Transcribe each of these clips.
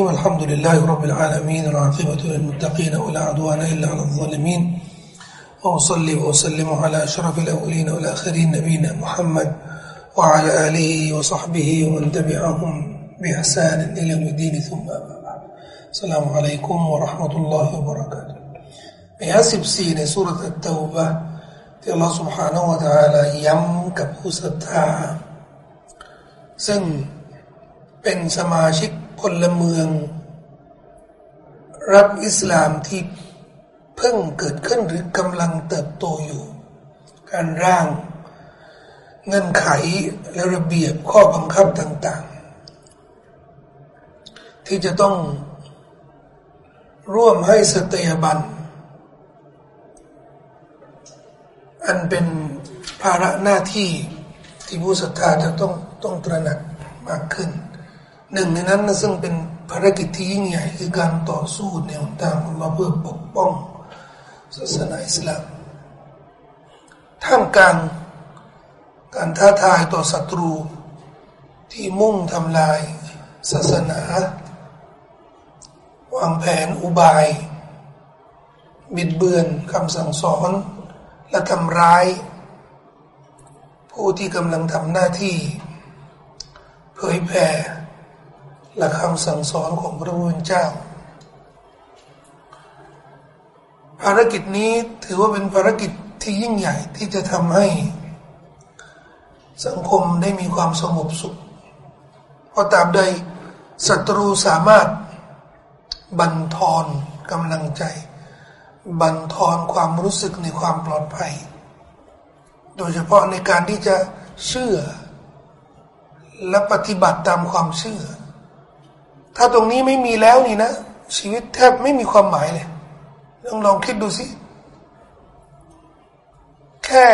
والحمد لله رب العالمين العاقبة للمتقين ولا عدوان إلا على الظالمين وأصلي وأسلم على أشرف الأولين والآخرين نبينا محمد وعلى آله وصحبه ومن تبعهم بإحسان إلى يوم الدين ثم أما بعد السلام عليكم ورحمة الله وبركاته อายะ14ในสุรษะเตาบะที่อัลลอฮฺ سبحانه และ تعالى ย้ำกับผู้ศรัทธาซึ่งเป็นสมาชิกพ ลเมือง รับอิสลามที่เพิ่งเกิดขึ้นหรือกำลังเติบโตอยู่ การร่างเงื่อนไขและระเบียบข้อบังคับต่าง ๆ ที่จะต้องร่วมให้สตยาบัน อันเป็นภาระหน้าที่ที่ผู้ศรัทธาจะต้องต้องตระหนักมากขึ้น หนึ่งในนั้นนะซึ่งเป็นภารกิจที่ยิ่งใหญ่คือการต่อสู้ในหนทางของเราเพื่อปกป้องศาสนาอิสลามท่ามกลางการท้าทายต่อศัตรูที่มุ่งทำลายศาสนาวางแผนอุบาย บิดเบือนคำสั่งสอน และทำร้าย ผู้ที่กำลังทำหน้าที่ เผยแผ่ หลักคำสั่งสอนของพระผู้เป็นเจ้า ภารกิจนี้ถือว่าเป็นภารกิจที่ยิ่งใหญ่ที่จะทำให้สังคมได้มีความสงบสุขเพราะตามใดศัตรูสามารถบันทอนกำลังใจ บันทอนความรู้สึกในความปลอดภัย โดยเฉพาะในการที่จะเชื่อและปฏิบัติตามความเชื่อ ถ้าตรงนี้ไม่มีแล้วนี่นะ ชีวิตแทบไม่มีความหมายเลยลองลองคิดดูสิ แค่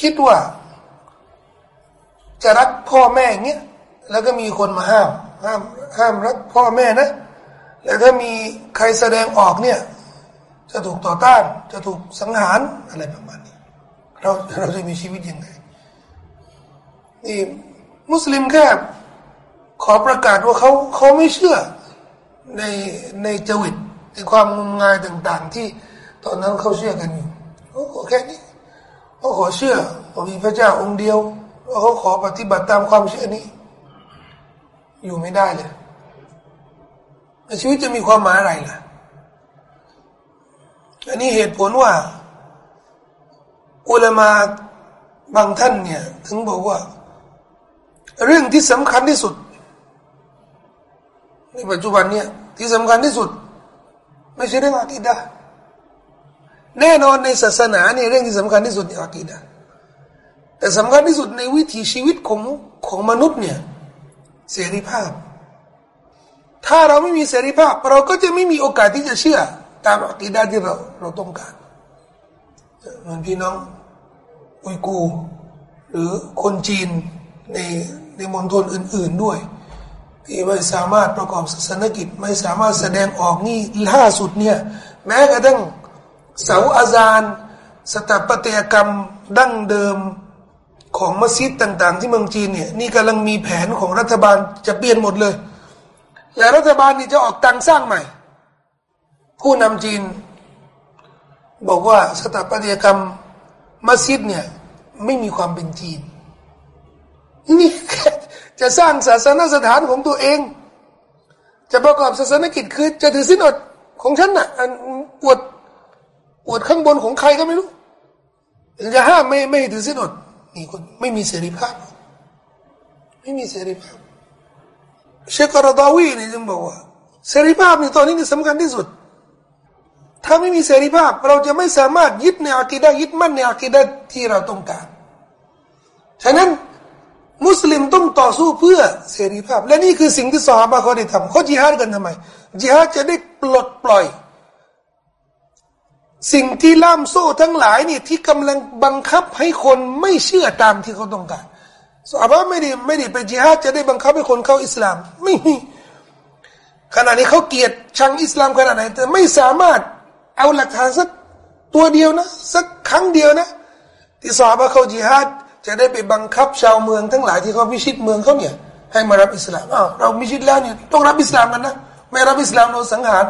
คิดว่า จะรักพ่อแม่เงี้ยแล้วก็มีคนมาห้าม ห้ามห้ามรักพ่อแม่นะ แล้วถ้ามีใครแสดงออกเนี่ย จะถูกต่อต้าน จะถูกสังหารอะไรประมาณนี้ เราเราจะมีชีวิตยังไงนี่มุสลิมแค่ ขอประกาศว่าเขาเขาไม่เชื่อในในจวิตในความงมงายต่าง ๆ ที่ตอนนั้นเขาเชื่อกันอยู่เขาขอแค่นี้เขาขอเชื่อว่ามีพระเจ้าองค์เดียวแล้วเขาขอปฏิบัติตามความเชื่อนี้ อยู่ไม่ได้เลยชีวิตจะมีความหมายอะไรล่ะอันนี้เหตุผลว่า อุลามาบางท่านเนี่ย ถึงบอกว่า เรื่องที่สำคัญที่สุด นปัจจุบันเนี่ยที่สำคัญที่สุด ไม่ใช่เรื่องอากีดะแน่นอนในศาสนาเนี่ยเรื่องที่สำคัญที่สุดอากีดะแต่สำคัญที่สุดในวิถีชีวิตของของมนุษย์เนี่ยเสรีภาพ ถ้าเราไม่มีเสรีภาพ เราก็จะไม่มีโอกาสที่จะเชื่อ ตามอากีดะที่เราเราต้องการเหมือนพี่น้องอุยกู หรือคนจีนในในมณฑลอื่น ๆด้วย ที่ไม่สามารถประกอบศาสนกิจ ไม่สามารถแสดงออกนี่ล่าสุดเนี่ยแม้กระทั่งเสาอาจารย์สถาปัตยกรรมดั้งเดิมของมัสยิดต่าง ๆ ที่เมืองจีนเนี่ยนี่กำลังมีแผนของรัฐบาลจะเปลี่ยนหมดเลย และรัฐบาลนี่จะออกตังสร้างใหม่ ผู้นำจีน บอกว่าสถาปัตยกรรมมัสยิดเนี่ยไม่มีความเป็นจีนนี่ จะสร้างศาสนสถานของตัวเอง จะประกอบศาสนกิจคือจะถือสินอดของฉันน่ะอวดอวดข้างบนของใครก็ไม่รู้จะห้ามไม่ไม่ถือสินอดนี่คนไม่มีเสรีภาพ ไม่มีเสรีภาพเชคกรดาวีนี่จึงบอกว่าเสรีภาพในตอนนี้นี่สำคัญที่สุด ถ้าไม่มีเสรีภาพ เราจะไม่สามารถยึดในอากีดะยึดมั่นในอากีดะที่เราต้องการ ฉะนั้น มุสลิมต้องต่อสู้เพื่อเสรีภาพ และนี่คือสิ่งที่สหายเขาได้ทำเขาจิฮาดกันทำไมจิฮาดจะได้ปลดปล่อย สิ่งที่ล่ามโซ่ทั้งหลายนี่ที่กำลังบังคับให้คนไม่เชื่อตามที่เขาต้องการสหาไม่ได้ไม่ได้ไปจิฮาดจะได้บังคับให้คนเข้าอิสลาม ไม่มีขณะนี้เขาเกลียดชังอิสลามขนาดไหนแต่ไม่สามารถเอาหลักฐานสักตัวเดียวนะ สักครั้งเดียวนะ ที่สอบว่าเขาจิฮาด จะได้ไปบังคับชาวเมืองทั้งหลายที่เขาพิชิตเมืองเขาเนี่ย ให้มารับอิสลามอ้าวเรามีชีวิตแล้วเนี่ยต้องรับอิสลามกันนะไม่รับอิสลามโดนสังหาร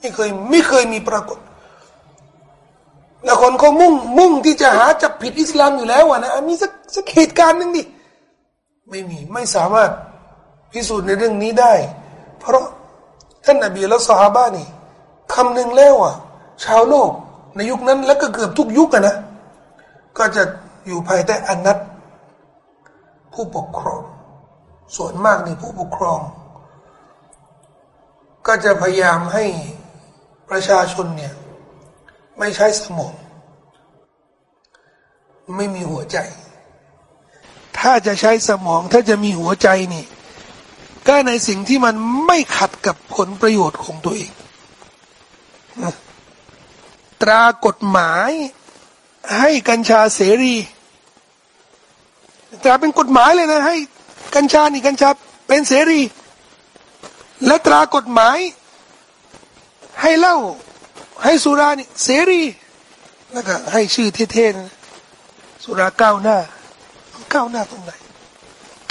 ไม่เคยไม่เคยมีปรากฏแล้วคนเขามุ่งมุ่งที่จะหาจับผิดอิสลามอยู่แล้วนะมีสักสักเหตุการณ์หนึ่งดิไม่มีไม่สามารถพิสูจน์ในเรื่องนี้ได้ เพราะท่านนบีและสหาบ้านี่คำหนึ่งแล้วอะ ชาวโลกในยุคนั้นแล้วก็เกือบทุกยุคอะนะก็จะ อยู่ภายใต้อนัตผู้ปกครอง ส่วนมากในผู้ปกครอง ก็จะพยายามให้ประชาชนเนี่ยไม่ใช้สมองไม่มีหัวใจ ถ้าจะใช้สมองถ้าจะมีหัวใจนี่ ก็ในสิ่งที่มันไม่ขัดกับผลประโยชน์ของตัวเองตรากฎหมาย ให้กัญชาเสรีตราเป็นกฎหมายเลยนะ ให้กัญชานี่กัญชาเป็นเสรี และตรากฎหมาย ให้เล่าให้สุรานี่เสรีแล้วก็ให้ชื่อเท่ๆนะสุราก้าวหน้าก้าวหน้าตรงไหน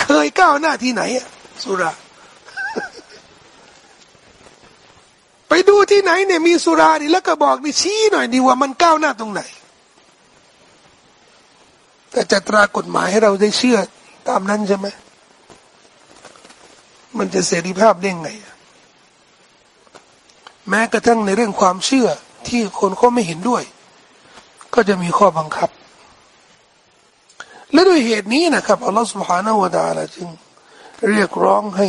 เคยก้าวหน้าที่ไหนอะสุรา ไปดูที่ไหนเนี่ยมีสุรานี่แล้วก็บอกนี่ชี้หน่อยดีว่ามันก้าวหน้าตรงไหน แต่จะตรากฎหมายให้เราได้เชื่อ ตามนั้นใช่ไหมมันจะเสรีภาพได้ไง แม้กระทั่งในเรื่องความเชื่อที่คนเขาไม่เห็นด้วย ก็จะมีข้อบังคับ และด้วยเหตุนี้นะครับอัลลอฮฺสุบฮานาวะตาละจึง เรียกร้องให้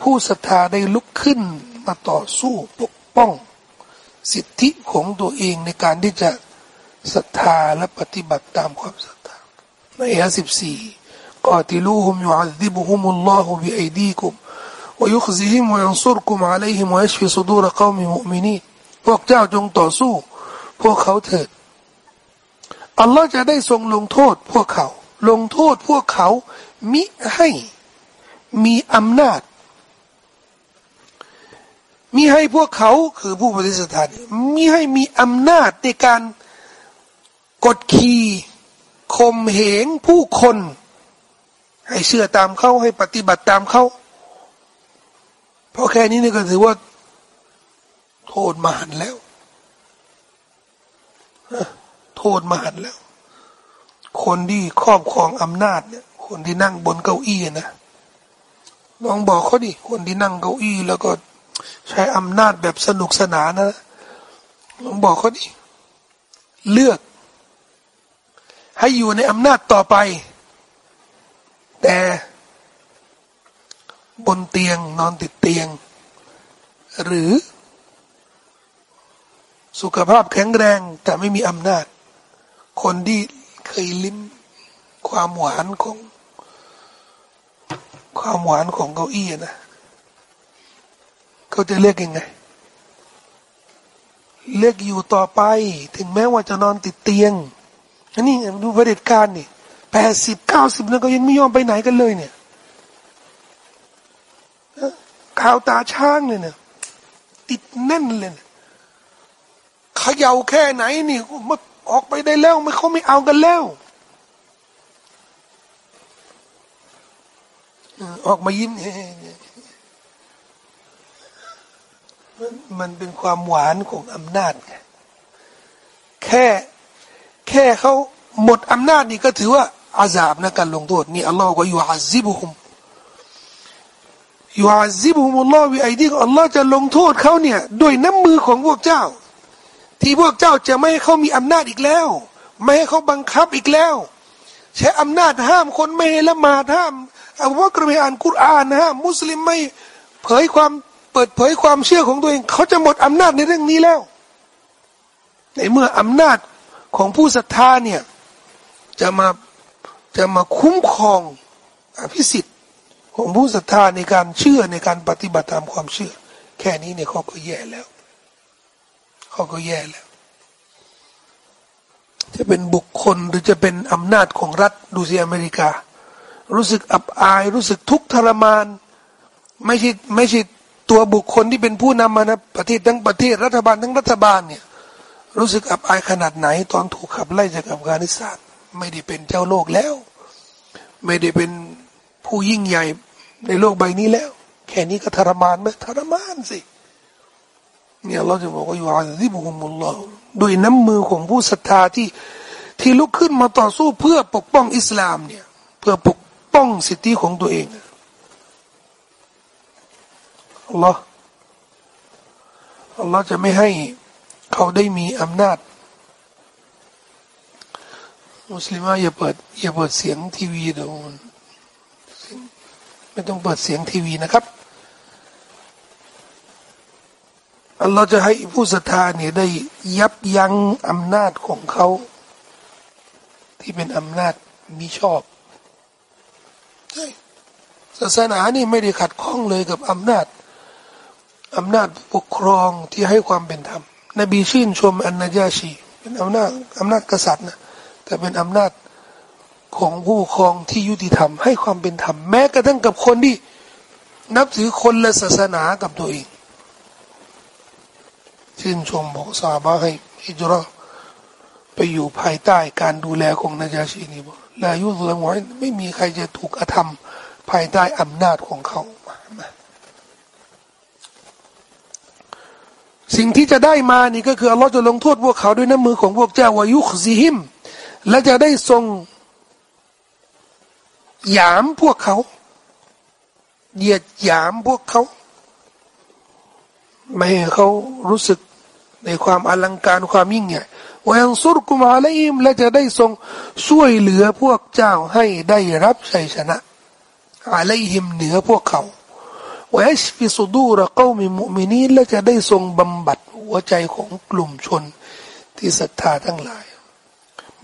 ผู้ศรัทธาได้ลุกขึ้นมาต่อสู้ปกป้อง สิทธิของตัวเองในการที่จะศรัทธาและปฏิบัติตามความศรัท ในอายะสิบสี่กอติลูฮุมยุอัซิบุฮุมุลลอฮุบิอัยดีกุม ويخزيهم وينصركم عليهم ويشفي صدور قوم مؤمنين พวกเจ้าจงต่อสู้ พวกเขาเถิดอัลลอฮ์จะได้ทรงลงโทษ พวกเขา ลงโทษพวกเขามิให้มีอำนาจมีให้พวกเขาคือผู้ปฏิสถานมีให้มีอำนาจในการกดขี่ ข่มเหงผู้คน ให้เชื่อตามเขาให้ปฏิบัติตามเขาเพราะแค่นี้นี่ก็ถือว่า โทษมหันแล้ว โทษมหันแล้ว คนที่ครอบครองอำนาจเนี่ย คนที่นั่งบนเก้าอี้นะลองบอกเขาดิคนที่นั่งเก้าอี้แล้วก็ใช้อำนาจแบบสนุกสนานนะลองบอกเขาดิเลือก ให้อยู่ในอำนาจต่อไป แต่บนเตียงนอนติดเตียง หรือ สุขภาพแข็งแรงแต่ไม่มีอำนาจ คนที่เคยลิ้มความหวานของ ความหวานของเก้าอี้นะเขาจะเลือกยังไงเลือกอยู่ต่อไป ถึงแม้ว่าจะนอนติดเตียง อันนี้ดูประเด็จการนี่แปดสิบเก้าสิบแล้วก็ยังไม่ยอมไปไหนกันเลยเนี่ยข่าวตาช้างเลยเนี่ยติดแน่นเลยเขย่าแค่ไหนนี่มาออกไปได้แล้วไม่เขาไม่เอากันแล้วออกมายิ้มมันเป็นความหวานของอำนาจแค่ แค่เขาหมดอำนาจนี่ก็ถือว่าอาซาบนะการลงโทษนี่อัลลอฮ์ก็อยู่อาซิบุฮุมอยู่อาซิบุฮุมุลลอฮ์วิไอดีอัลลอฮ์จะลงโทษเขาเนี่ยด้วยน้ำมือของพวกเจ้า ที่พวกเจ้าจะไม่ให้เขามีอำนาจอีกแล้ว ไม่ให้เขาบังคับอีกแล้ว ใช้อำนาจห้ามคนไม่ให้ละหมาดห้ามอาว่ากระไม่อ่านกุรอานห้ามมุสลิมไม่เผยความเปิดเผยความเชื่อของตัวเอง เขาจะหมดอำนาจในเรื่องนี้แล้ว ในเมื่ออำนาจ ของผู้ศรัทธาเนี่ยจะมาจะมาคุ้มครองอภิสิทธิ์ของผู้ศรัทธาในการเชื่อในการปฏิบัติตามความเชื่อ แค่นี้เนี่ยเขาก็แย่แล้วเขาก็แย่แล้ว จะเป็นบุคคลหรือจะเป็นอำนาจของรัฐดูสิอเมริกา รู้สึกอับอาย รู้สึกทุกข์ทรมาน ไม่ใช่ไม่ใช่ตัวบุคคลที่เป็นผู้นำมานะประเทศทั้งประเทศรัฐบาลทั้งรัฐบาลเนี่ย รู้สึกอับอายขนาดไหน ตอนถูกขับไล่จากอัฟกานิสถานไม่ได้เป็นเจ้าโลกแล้ว ไม่ได้เป็นผู้ยิ่งใหญ่ในโลกใบนี้แล้ว แค่นี้ก็ทรมานไหมทรมานสิเนี่ยเราจะบอกว่าอยู่อาซิบุฮุมุลลอฮด้วยน้ำมือของผู้ศรัทธาที่ที่ลุกขึ้นมาต่อสู้เพื่อปกป้องอิสลามเนี่ย เพื่อปกป้องสิทธิของตัวเองอัลลอฮ์อัลลอฮ์จะไม่ให้ เขาได้มีอำนาจ มุสลิมอย่าเปิดอย่าเปิดเสียงทีวีเดี๋ยวไม่ต้องเปิดเสียงทีวีนะครับอัลลอฮ์จะให้ผู้ศรัทธาเนี่ยได้ยับยั้งอำนาจของเขา ที่เป็นอำนาจมิชอบใช่ศาสนานี่ไม่ได้ขัดข้องเลยกับอำนาจอำนาจปกครองที่ให้ความเป็นธรรม นบีชื่นชมอันนาจาชีเป็นอำนาจอำนาจกษัตริย์นะแต่เป็นอำนาจของผู้ครองที่ยุติธรรม ให้ความเป็นธรรมแม้กระทั่งกับคนที่ นับถือคนละศาสนากับตัวเอง ชื่นชมบอกซาบะให้ฮิจรัไปอยู่ภายใต้การดูแลของนาจาชีนี่บอกลายุสลมวยไม่มีใครจะถูกอธรรมภายใต้อำนาจของเขา สิ่งที่จะได้มานี่ก็คืออัลลอฮ์จะลงโทษพวกเขาด้วยน้ำมือของพวกเจ้าวายุคซิฮิม และจะได้ทรงหยามพวกเขาเหยียดหยามพวกเขา ไม่ให้เขารู้สึกในความอลังการความยิ่งใหญ่วยังสุรกุมาลอิมและจะได้ทรงช่วยเหลือพวกเจ้าให้ได้รับชัยชนะอาลัยฮิมเหนือพวกเขา วยัชฟิสุดูระเก้ามีมุมินีและจะได้ทรงบำบัดหัวใจของกลุ่มชนที่ศรัทธาทั้งหลาย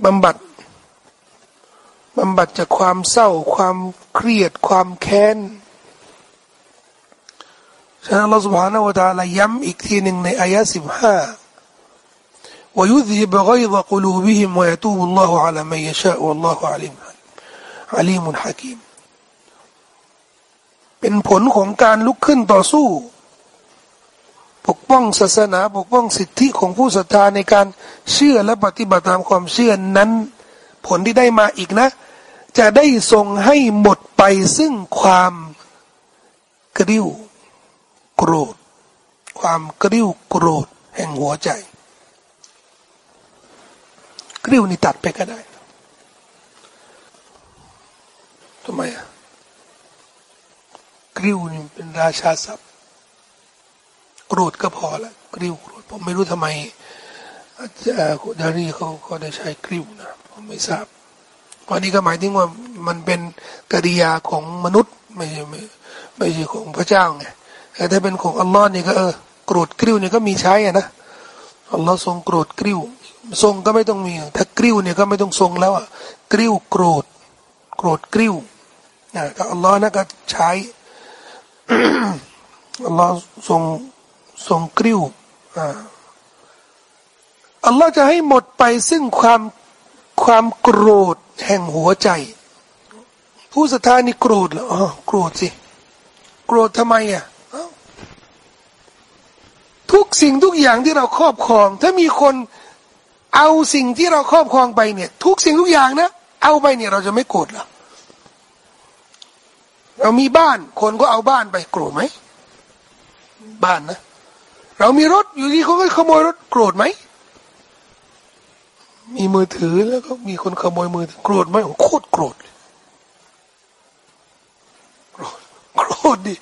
บำบัดบำบัดจากความเศร้า ความเครียด ความแค้นฉะนั้นเราสุภาณวตาลาย้ำอีกทีหนึ่งในอายะสิบห้า ويذهب غيظ قلوبهم ويتوب الله على من يشاء والله عليم عليم حكيم เป็นผลของการลุกขึ้นต่อสู้ ปกป้องศาสนา ปกป้องสิทธิของผู้ศรัทธาในการเชื่อและปฏิบัติตามความเชื่อนั้น ผลที่ได้มาอีกนะ จะได้ทรงให้หมดไปซึ่งความกริ้วโกรธ ความกริ้วโกรธ แห่งหัวใจ กริ้วนี่ตัดไปก็ได้ทำไมอะ กริ้วนี่เป็นราชาศัพท์โกรธก็พอละกริ้วโกรธผมไม่รู้ทำไมอาจารย์ดารีเขาเขาได้ใช้กริ้วนะผมไม่ทราบวันนี้ก็หมายถึงว่ามันเป็นกริยาของมนุษย์ไม่ใช่ไม่ไม่ใช่ของพระเจ้าไงแต่ถ้าเป็นของอัลลอฮ์นี่ก็เออโกรธกริ้วนี่ก็มีใช้อะนะอัลลอฮ์ทรงโกรธกริ้ว ทรงก็ไม่ต้องมี ถ้ากริ้วเนี่ยก็ไม่ต้องทรงแล้วอะกริ้วโกรธ โกรธกริ้วนะก็อัลลอฮ์นะก็ใช้ อัลลอฮ์ทรงทรงกริ้วอัลลอฮ์จะให้หมดไปซึ่งความความโกรธแห่งหัวใจ ผู้ศรัทธานี่โกรธเหรออ๋อโกรธสิ โกรธทำไมอะทุกสิ่งทุกอย่างที่เราครอบครอง ถ้ามีคนเอาสิ่งที่เราครอบครองไปเนี่ย ทุกสิ่งทุกอย่างนะ เอาไปเนี่ยเราจะไม่โกรธหรอ เรามีบ้านคนก็เอาบ้านไปโกรธไหมบ้านนะ เรามีรถอยู่ที่เขาก็ขโมยรถโกรธไหมมีมือถือแล้วก็มีคนขโมยมือถือโกรธไหมโคตรโกรธโกรธโกรธดิ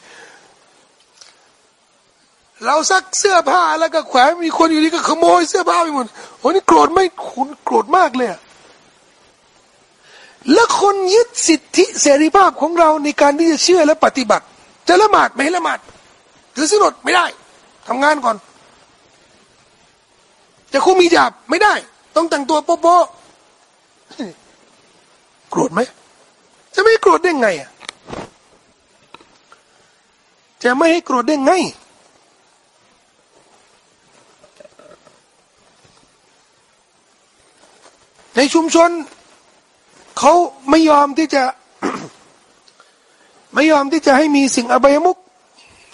เราซักเสื้อผ้าแล้วก็แขวนมีคนอยู่นี่ก็ขโมยเสื้อผ้าไปหมดโอ้นี่โกรธไม่คุณโกรธมากเลย และคนยึดสิทธิเสรีภาพของเราในการที่จะเชื่อและปฏิบัติ จะละหมาดไม่ละหมาดถือสินอดไม่ได้ทำงานก่อน จะคุมมีจับไม่ได้ ต้องแต่งตัวโป๊ะโกรธไหมจะไม่โกรธได้ไงอะจะไม่ให้โกรธได้ไงในชุมชน เขาไม่ยอมที่จะ ไม่ยอมที่จะให้มีสิ่งอบายมุก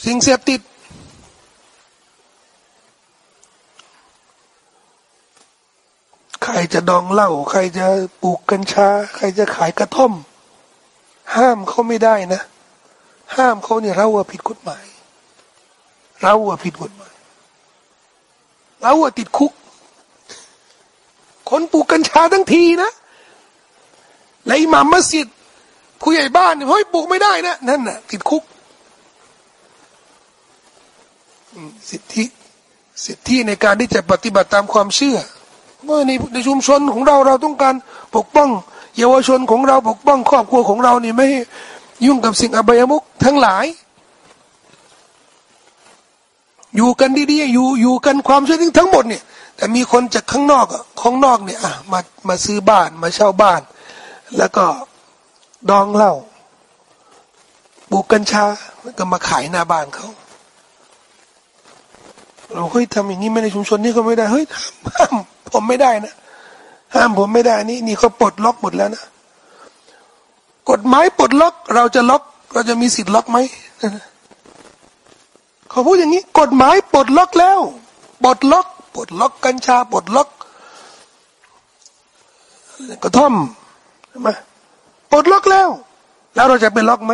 สิ่งเสพติด ใครจะดองเหล้าใครจะปลูกกัญชา ใครจะขายกระท่อม ห้ามเขาไม่ได้นะ ห้ามเขาเนี่ยเราว่าผิดกฎหมาย เราว่าผิดกฎหมาย เราว่าติดคุก คนปลูกกัญชาทั้งทีนะ และอิหม่ามมัสยิดผู้ใหญ่บ้านเฮ้ยปลูกไม่ได้นะนั่นน่ะติดคุกสิทธิสิทธิในการที่จะปฏิบัติตามความเชื่อเมื่อในในชุมชนของเราเราต้องการปกป้อง เยาวชนของเราปกป้องครอบครัวของเรานี่ไม่ยุ่งกับสิ่งอบายมุกทั้งหลาย อยู่กันดีๆอยู่อยู่กันความเชื่อทั้งหมดเนี่ยแต่มีคนจากข้างนอกอะข้างนอกเนี่ยอะมามาซื้อบ้านมาเช่าบ้าน แล้วก็ดองเหล้าปลูกกัญชาแล้วก็มาขายหน้าบ้านเขาเราเฮ้ยทำอย่างนี้ไม่ในชุมชนนี่ก็ไม่ได้เฮ้ยห้ามผมไม่ได้นะห้ามผมไม่ได้นี่นี่เขาปลดล็อกหมดแล้วนะกฎหมายปลดล็อก เราจะล็อก เราจะมีสิทธิ์ล็อกไหมเขาพูดอย่างนี้ กฎหมายปลดล็อกแล้วปลดล็อกปลดล็อกกัญชาปลดล็อกกระท่อม ใช่ไหมปลดล็อกแล้ว แล้วเราจะไปล็อกไหม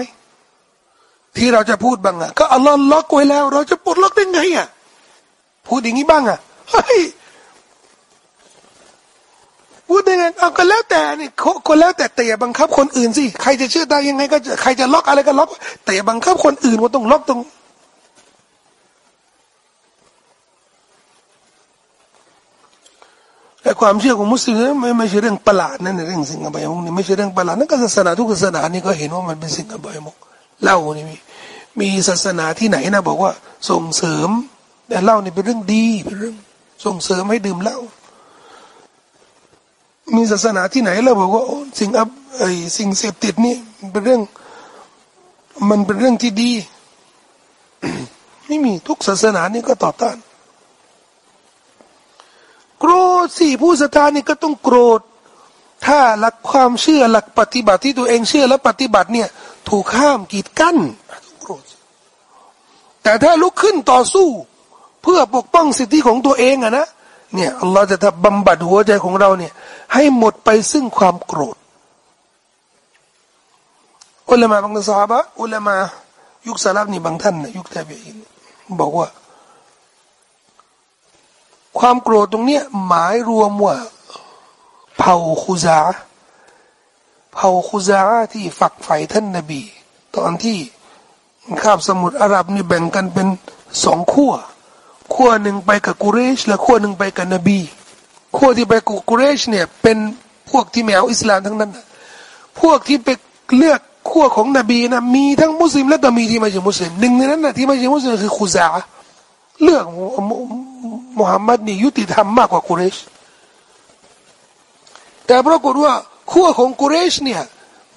ที่เราจะพูดบ้างอะก็อัลลอฮ์ล็อกไว้แล้ว เราจะปลดล็อกได้ไงอะพูดอย่างนี้บ้างอะเฮ้ยพูดยังไงเอาก็แล้วแต่นี่คนแล้วแต่แต่อย่าบังคับคนอื่นสิใครจะเชื่อได้ยังไงก็ใครจะล็อกอะไรก็ล็อกแต่อย่าบังคับคนอื่นว่าต้องล็อกตรงแต่ ความเชื่อของมุสลิมไม่ไม่ใช่เรื่องประหลาดนั่นเรื่องสิ่งอบายมุกนี่ไม่ใช่เรื่องประหลาดนั่นก็ศาสนาทุกศาสนานี่ก็เห็นว่ามันเป็นสิ่งอบายมุกเล่านี่มีมีศาสนาที่ไหนนะบอกว่าส่งเสริมแต่เหล้านี่เป็นเรื่องดีเป็นเรื่อง ส่งเสริมให้ดื่มเหล้ามีศาสนาที่ไหนเราบอกว่าสิ่งอับไอสิ่งเสพติดนี่เป็นเรื่อง มันเป็นเรื่องที่ดี ไม่มีทุกศาสนานี่ก็ต่อต้าน ธสิผู้ศรัทธานี่ก็ต้องโกรธ ถ้าหลักความเชื่อหลักปฏิบัติที่ตัวเองเชื่อและปฏิบัติเนี่ย ถูกห้ามกีดกั้นต้องโกรธแต่ถ้าลุกขึ้นต่อสู้ เพื่อปกป้องสิทธิของตัวเองอะนะเนี่ยอัลลอฮ์จะทำบำบัดหัวใจของเราเนี่ย ให้หมดไปซึ่งความโกรธอุลามะบางสาบะอุลามะยุคสลับนี่บางท่านนะยุคแทบีอินบอกว่า ความโกรธตรงเนี้ยหมายรวมว่าเผ่าคุซาเผ่าคุซาที่ฝักใฝ่ท่านนบี ตอนที่ข้ามสมุทรอาหรับนี่แบ่งกันเป็นสองขั้วขั้วหนึ่งไปกับกุเรช และขั้วหนึ่งไปกับนบีขั้วที่ไปกับกุเรชเนี่ยเป็นพวกที่ไม่เอาอิสลามทั้งนั้น พวกที่ไปเลือกขั้วของนบีนะมีทั้งมุสลิมและก็มีที่ไม่ใช่มุสลิมหนึ่งในนั้นนะที่ไม่ใช่มุสลิมคือคุซาเลือก มุฮัมมัดนี่ยุติธรรมมากกว่ากุเรช แต่ปรากฏว่าขั้วของกุเรชเนี่ย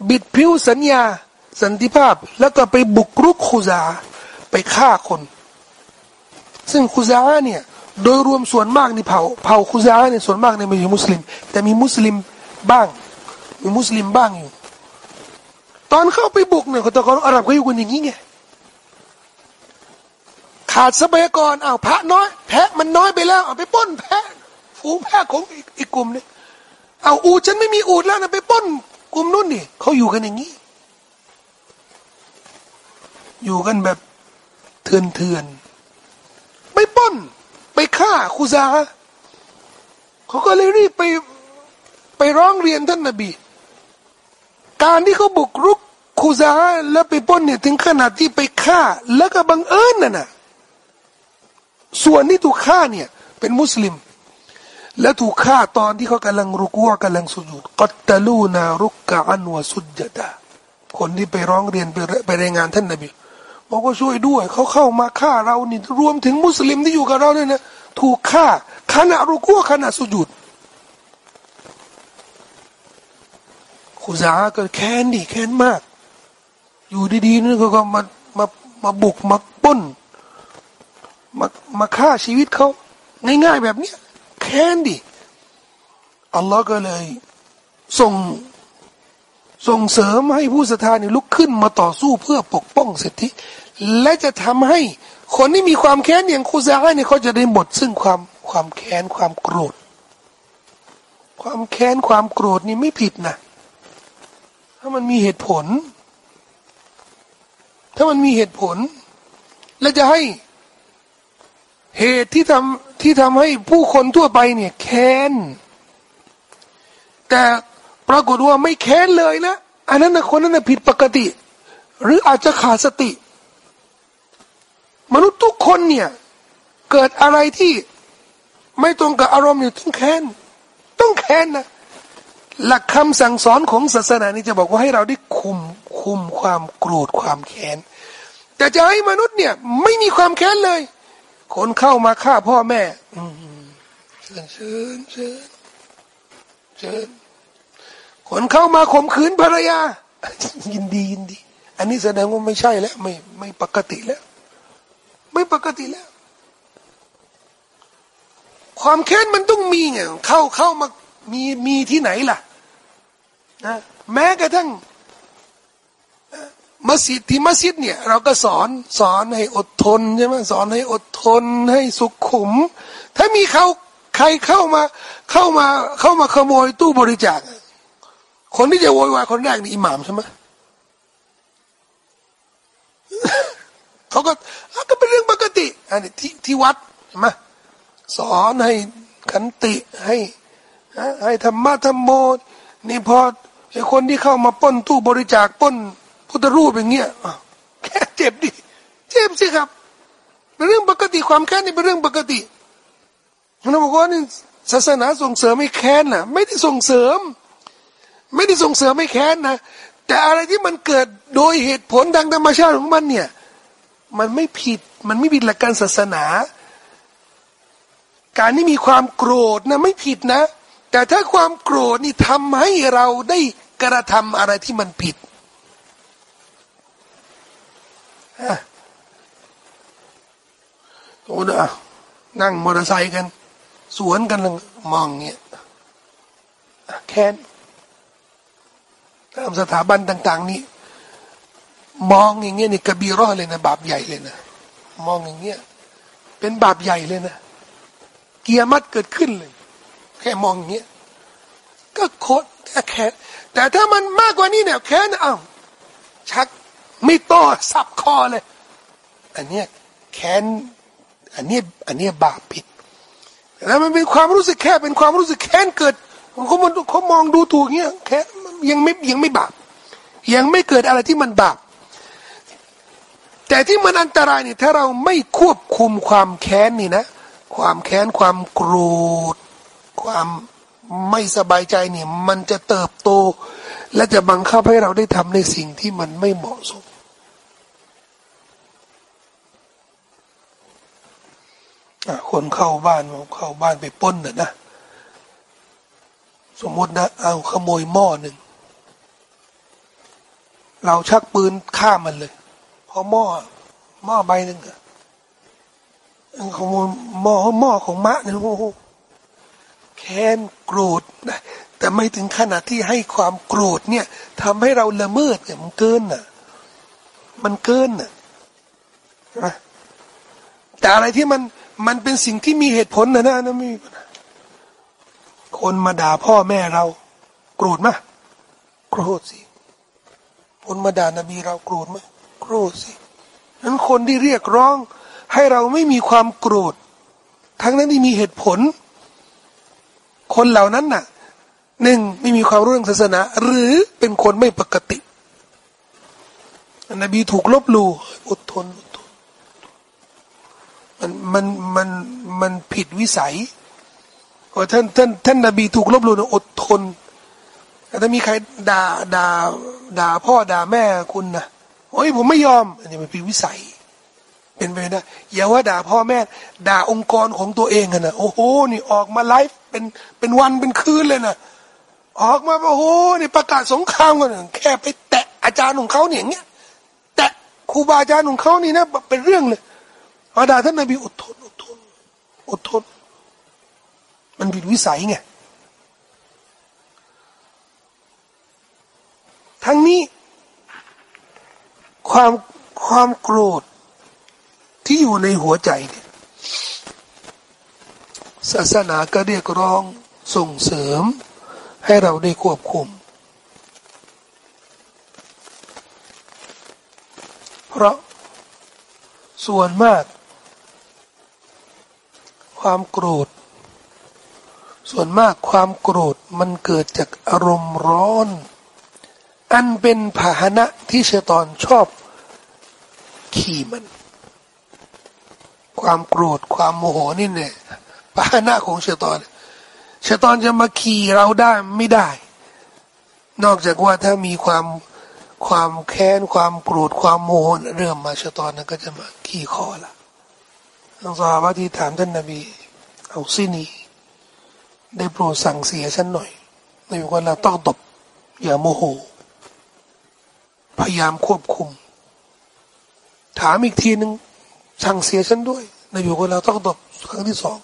บิดผิวสัญญาสันติภาพ แล้วก็ไปบุกรุกคุซาไปฆ่าคน ซึ่งคุซาเนี่ย โดยรวมส่วนมากในเผ่าเผ่าคุซาเนี่ยส่วนมากในไม่ใช่มุสลิม แต่มีมุสลิมบ้างมีมุสลิมบ้างอยู่ ตอนเข้าไปบุกเนี่ยเขาตะกอนอาหรับเขาอยู่กันอย่างนี้ไง ขาดทรัพยากรอ้าวพระน้อย แพะมันน้อยไปแล้วเอาไปป้นแพะฝูงแพะของอีกกกลุ่มนึงเอาอูดฉันไม่มีอูดแล้วนะไปป้นกลุ่มนู้นดิเขาอยู่กันอย่างนี้ อยู่กันแบบเถื่อนเถื่อนไปป้น ไปฆ่าคูซาเขาก็เลยรีบไปไปร้องเรียนท่านนบี การที่เขาบุกรุกคูซาแล้วไปป้นเนี่ยถึงขนาดที่ไปฆ่า แล้วก็บังเอิญน่ะนะ ส่วนที่ถูกฆ่าเนี่ย เป็นมุสลิม และถูกฆ่าตอนที่เขากำลังรุกวกำลังสุญูดกัตตลูนารุกกะอันวสุจดาคนที่ไปร้องเรียนไปไปรายงานท่านนบีบอกว่าช่วยด้วย เขาเข้ามาฆ่าเรานี่รวมถึงมุสลิมที่อยู่กับเราเนี่ยนะถูกฆ่าขณะรุกัวขณะสุญูดขุซาก็แค้นดิแค้นมาก อยู่ดีๆนั่ก็มามามาบุกมาป้น มามาฆ่าชีวิตเขาง่ายๆแบบเนี้ยแค้นดิอัลลอฮ์ก็เลยส่งส่งเสริมให้ผู้ศรัทธานี่ลุกขึ้นมาต่อสู้เพื่อปกป้องสิทธิ และจะทำให้คนที่มีความแค้นอย่างคูซาเนี่ยเขาจะได้หมดซึ่งความความแค้นความโกรธ ความแค้นความโกรธนี่ไม่ผิดนะถ้ามันมีเหตุผล ถ้ามันมีเหตุผล และจะให้ เหตุที่ทำที่ทำให้ผู้คนทั่วไปเนี่ยแค้น แต่ปรากฏว่าไม่แค้นเลยนะอันนั้นนะคนนั้นนะผิดปกติ หรืออาจจะขาดสติ มนุษย์ทุกคนเนี่ย เกิดอะไรที่ไม่ตรงกับอารมณ์อยู่ต้องแค้น ต้องแค้นนะหลักคำสั่งสอนของศาสนานี่จะบอกว่าให้เราได้คุมคุมความโกรธความแค้น แต่จะให้มนุษย์เนี่ย ไม่มีความแค้นเลย คนเข้ามาฆ่าพ่อแม่เชิญเชิญเชิญเชิญคนเข้ามาข่มขืนภรรยา ยินดียินดี อันนี้แสดงว่าไม่ใช่แล้ว ไม่ไม่ปกติแล้ว ไม่ปกติแล้ว ความแค้นมันต้องมีไงเข้าเข้ามามีมีที่ไหนล่ะนะแม้กระทั่ง มัสยิดที่มัสยิดเนี่ย เราก็สอนสอนให้อดทนใช่ไหมสอนให้อดทนให้สุขุม ถ้ามีเขาใครเข้ามาเข้ามาเข้ามาขโมยตู้บริจาค คนที่จะโวยวายคนแรกนี่อิหม่ามใช่ไหมเขาก็ก็เป็นเรื่องปกติอันนี้ที่ที่วัดใช่ไหมสอนให้ขันติให้ให้ธรรมะธรรมโมนี่พอไอ้คนที่เข้ามาป้นตู้บริจาคป้น พุทธรูปอย่างเงี้ยแค่เจ็บดิเจ็บสิครับเป็นเรื่องปกติความแค้นนี่เป็นเรื่องปกติเราบอกว่านี่ศาสนาส่งเสริมไม่แค้นนะไม่ได้ส่งเสริม ไม่ได้ส่งเสริมไม่แค้นนะแต่อะไรที่มันเกิดโดยเหตุผลทางธรรมชาติของมันเนี่ยมันไม่ผิดมันไม่ผิดหลักการศาสนา การที่มีความโกรธนะไม่ผิดนะ แต่ถ้าความโกรธนี่ทำให้เราได้กระทำอะไรที่มันผิด โอ้เด้อนั่งมอเตอร์ไซค์กัน สวนกันลมองเงี้ยแค้นตามสถาบันต่าง ๆ นี่มองอย่างเงี้ยนี่กระบีร้อเลยนะบาปใหญ่เลยนะมองอย่างเงี้ยเป็นบาปใหญ่เลยนะเกียรมัดเกิดขึ้นเลย แค่มองอย่างเงี้ยก็โคตรแค่แต่ถ้ามันมากกว่านี้เนี่ยแค่นอ้าวชัก ไม่ต่อสับคอเลย อันเนี้ยแค้นอันนี้อันนี้บาปผิดแล้วมันเป็นความรู้สึกแค่เป็นความรู้สึกแค้นเกิดเขามันเขามองดูถูกเงี้ยแค่ยังไม่ยังไม่บาปยังไม่เกิดอะไรที่มันบาปแต่ที่มันอันตรายเนี่ยถ้าเราไม่ควบคุมความแค้นนี่นะ ความแค้นความโกรธความไม่สบายใจเนี่ย มันจะเติบโต และจะบังคับให้เราได้ทำในสิ่งที่มันไม่เหมาะสม คนเข้าบ้านเข้าบ้านไปป้นน่ะนะสมมตินะเอาขโมยหม้อหนึ่งเราชักปืนฆ่ามันเลยเพราะหม้อหม้อใบหนึ่งอะขโมยหม้อหม้อของมะเนี่ยโอ้โหแค้นโกรธนะแต่ไม่ถึงขนาดที่ให้ความโกรธเนี่ยทำให้เราละเมิดเนี่ยมันเกินน่ะ มันเกินน่ะนะแต่อะไรที่มัน มันเป็นสิ่งที่มีเหตุผลนะนะนะมีคนมาด่าพ่อแม่เรา โกรธไหมโกรธสิคนมาด่านบีเราโกรธไหมโกรธสินั้นคนที่เรียกร้อง ให้เราไม่มีความโกรธ ทั้งนั้นที่มีเหตุผล คนเหล่านั้นน่ะหนึ่งไม่มีความรู้เรื่องศาสนา หรือเป็นคนไม่ปกตินบีถูกลบลูอดทนอดทน มันมันมันมันผิดวิสัยว่าท่านท่านท่านนบีถูกลบลูนอดทนถ้ามีใครด่าด่าด่าพ่อด่าแม่คุณนะโอ้ยผมไม่ยอม อันนี้มันผิดวิสัย เป็นไปได้อย่าว่าด่าพ่อแม่ ด่าองค์กรของตัวเองกันนะโอ้โหนี่ออกมาไลฟ์เป็นเป็นวันเป็นคืนเลยนะออกมาโอ้โหนี่ประกาศสงครามกันแค่ไปแตะอาจารย์ของเขาเนี่ยเงี้ยแตะครูบาอาจารย์ของเขานี่นะเป็นเรื่องเลย อาดาท่านนบีอดทนอดทนอดทน มันผิดวิสัยไงทั้งนี้ ความความโกรธที่อยู่ในหัวใจเนี่ยศาสนาก็เรียกร้องส่งเสริมให้เราได้ควบคุม เพราะส่วนมาก ความโกรธ ส่วนมากความโกรธมันเกิดจากอารมณ์ร้อน อันเป็นพาหนะที่เชตอนชอบขี่มัน ความโกรธความโมโหนี่เนี่ยพาหนะของเชตอนเชตอนจะมาขี่เราได้ไม่ได้ นอกจากว่าถ้ามีความความแค้นความโกรธความโมโหเริ่มมาเชตอนนั้นก็จะมาขี่คอละ ทังสาบาที่ถามท่านนบีأوصنيได้โปรดสั่งเสียฉันหน่อยในวันلا تغضبอย่าโมโห พยายามควบคุม ถามอีกทีหนึ่งสั่งเสียฉันด้วยในอยู่คนเราต้องตบครั้งที่สอง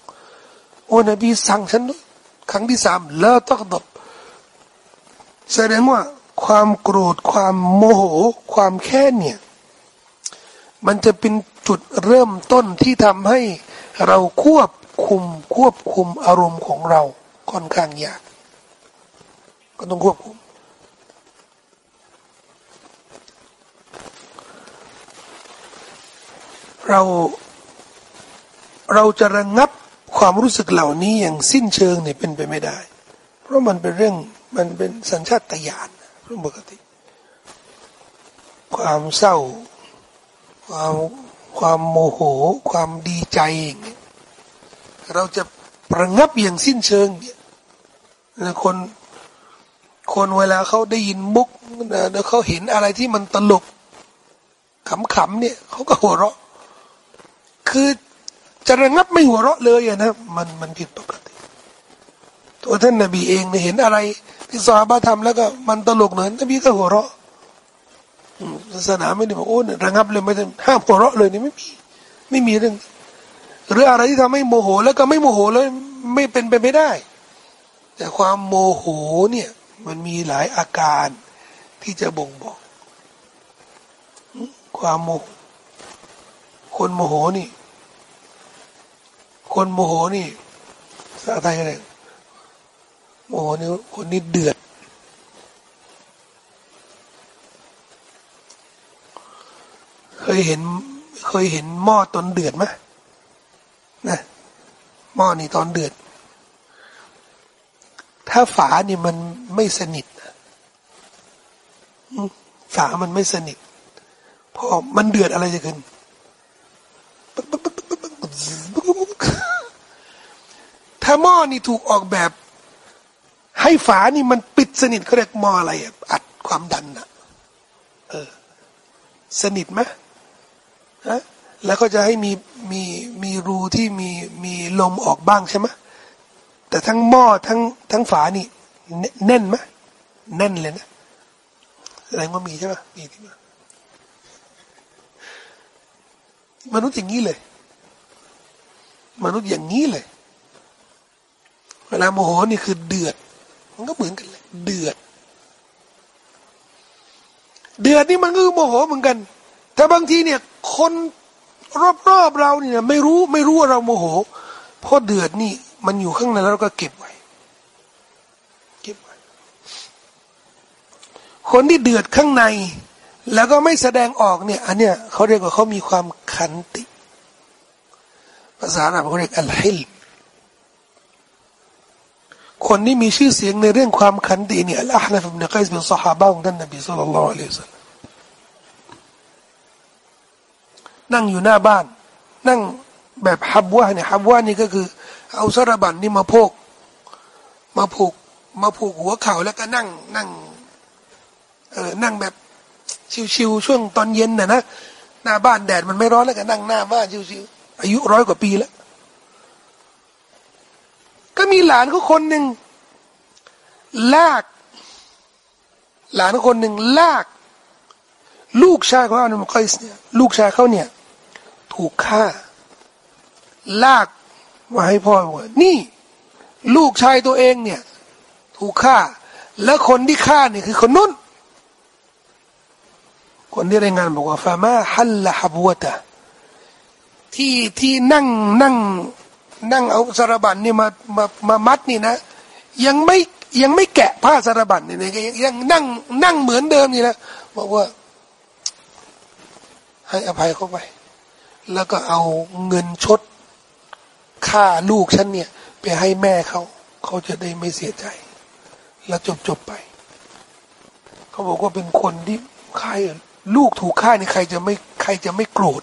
โอ้นบีสั่งฉันด้วยครั้งที่สามแล้วต้องตบแสดงว่าความโกรธความโมโห ความแค้นเนี่ย มันจะเป็นจุดเริ่มต้นที่ทำให้เราควบคุมควบคุมอารมณ์ของเราค่อนข้างยาก ก็ต้องควบคุม เราเราจะระงงับความรู้สึกเหล่านี้อย่างสิ้นเชิงเนี่ยเป็นไปไม่ได้ เพราะมันเป็นเรื่องมันเป็นสัญชาตญาณเรื่องปกติ ความเศร้า ความความโมโห ความดีใจอย่างเงี้ยเราจะประงับอย่างสิ้นเชิงเนี่ยคนคนเวลาเขาได้ยินมุกแล้วเขาเห็นอะไรที่มันตลกขำๆเนี่ยเขาก็หัวเราะ คือจะระงับไม่หัวเราะเลยอะนะมันมันผิดปกติ ตัวท่านนบีเองเนี่ยเห็นอะไรที่สาบาทำแล้วก็มันตลกเนอยนบีก็หัวเราะ ศาสนาไม่ได้บอกโอ้ยระงับเลยไม่ได้ห้ามหัวเราะเลยนี่ไม่มีไม่มีเรื่อง หรืออะไรที่ทำให้โมโห แล้วก็ไม่โมโหเลยไม่เป็นไปไม่ได้ แต่ความโมโหเนี่ย มันมีหลายอาการที่จะบ่งบอก ความโมโหคนโมโหนี่ คนโมโหนี่สาไทยอะไรโมโหนี่คนนี้เดือด เค ยเห็น เคยเห็นหม้อตอนเดือดไหมนะหม้อนี่ตอนเดือด ถ้าฝานี่มันไม่สนิทฝามันไม่สนิทพอมันเดือดอะไรจะขึ้นถ้าหม้อนี่ถูกออกแบบ ให้ฝานี่มันปิดสนิทเขาเรียกหม้ออะไรอัดความดันอะเออ สนิทไหม ฮะแล้วก็จะให้มีมีมีรูที่มีมีลมออกบ้างใช่ไหมแต่ทั้งหม้อทั้งทั้งฝานี่แน่นไหมแน่นเลยนะแสดงว่ามีใช่ไหมมีที่มามนุษย์อย่างนี้เลย มนุษย์อย่างนี้เลย เวลาโมโหนี่คือเดือด มันก็เหมือนกันเลยเดือด เดือดนี่มันก็คือโมโหเหมือนกัน แต่บางทีเนี่ย คนรอบๆเราเนี่ย ไม่รู้ไม่รู้ว่าเราโมโหเพราะเดือดนี่ มันอยู่ข้างในแล้วก็เก็บไว้ เก็บไว้ คนที่เดือดข้างใน แล้วก็ไม่แสดงออกเนี่ย อันเนี้ยเขาเรียกว่าเขามีความขันติ ภาษาอาหรับเขาเรียกอัลฮิลคนที่มีชื่อเสียงในเรื่องความขันติเนี่ยอัลอาฮนฟบินกัยส์เป็นสหายของท่านนบีสุลต่านละอัลลอฮฺสัลลัม นั่งอยู่หน้าบ้าน นั่งแบบฮับวะเนี่ยฮับวะนี่ก็คือ เอาสระบันนี่มาโพก มาผูก มาผูกหัวเข่าแล้วก็นั่งนั่งเออนั่งแบบชิวๆช่วงตอนเย็นน่ะนะหน้าบ้านแดดมันไม่ร้อนแล้วก็นั่งหน้าบ้านชิวๆอายุร้อยกว่าปีแล้ว ก็มีหลานเขาคนหนึ่งลาก หลานคนหนึ่งลาก ลูกชายของอานุมคอยสเนี่ยลูกชายเขาเนี่ย ถูกฆ่า ลากมาให้พ่อว่านี่ ลูกชายตัวเองเนี่ย ถูกฆ่า แล้วคนที่ฆ่าเนี่ยคือคนนู้นคนที่รายงานบอกว่าฟามาฮัลละฮับวตะที่ที่นั่งนั่งนั่งเอาสารบัญเนี่ยมามามามัดนี่นะ ยังไม่ยังไม่แกะผ้าสารบัญเนี่ยยังนั่งนั่งเหมือนเดิมนี่นะบอกว่า ให้อภัยเขาไป แล้วก็เอาเงินชดค่าลูกฉันเนี่ย ไปให้แม่เขา เขาจะได้ไม่เสียใจ แล้วจบจบไป เขาบอกว่าเป็นคนที่ใครลูกถูกฆ่านี่ใครจะไม่ใครจะไม่โกรธ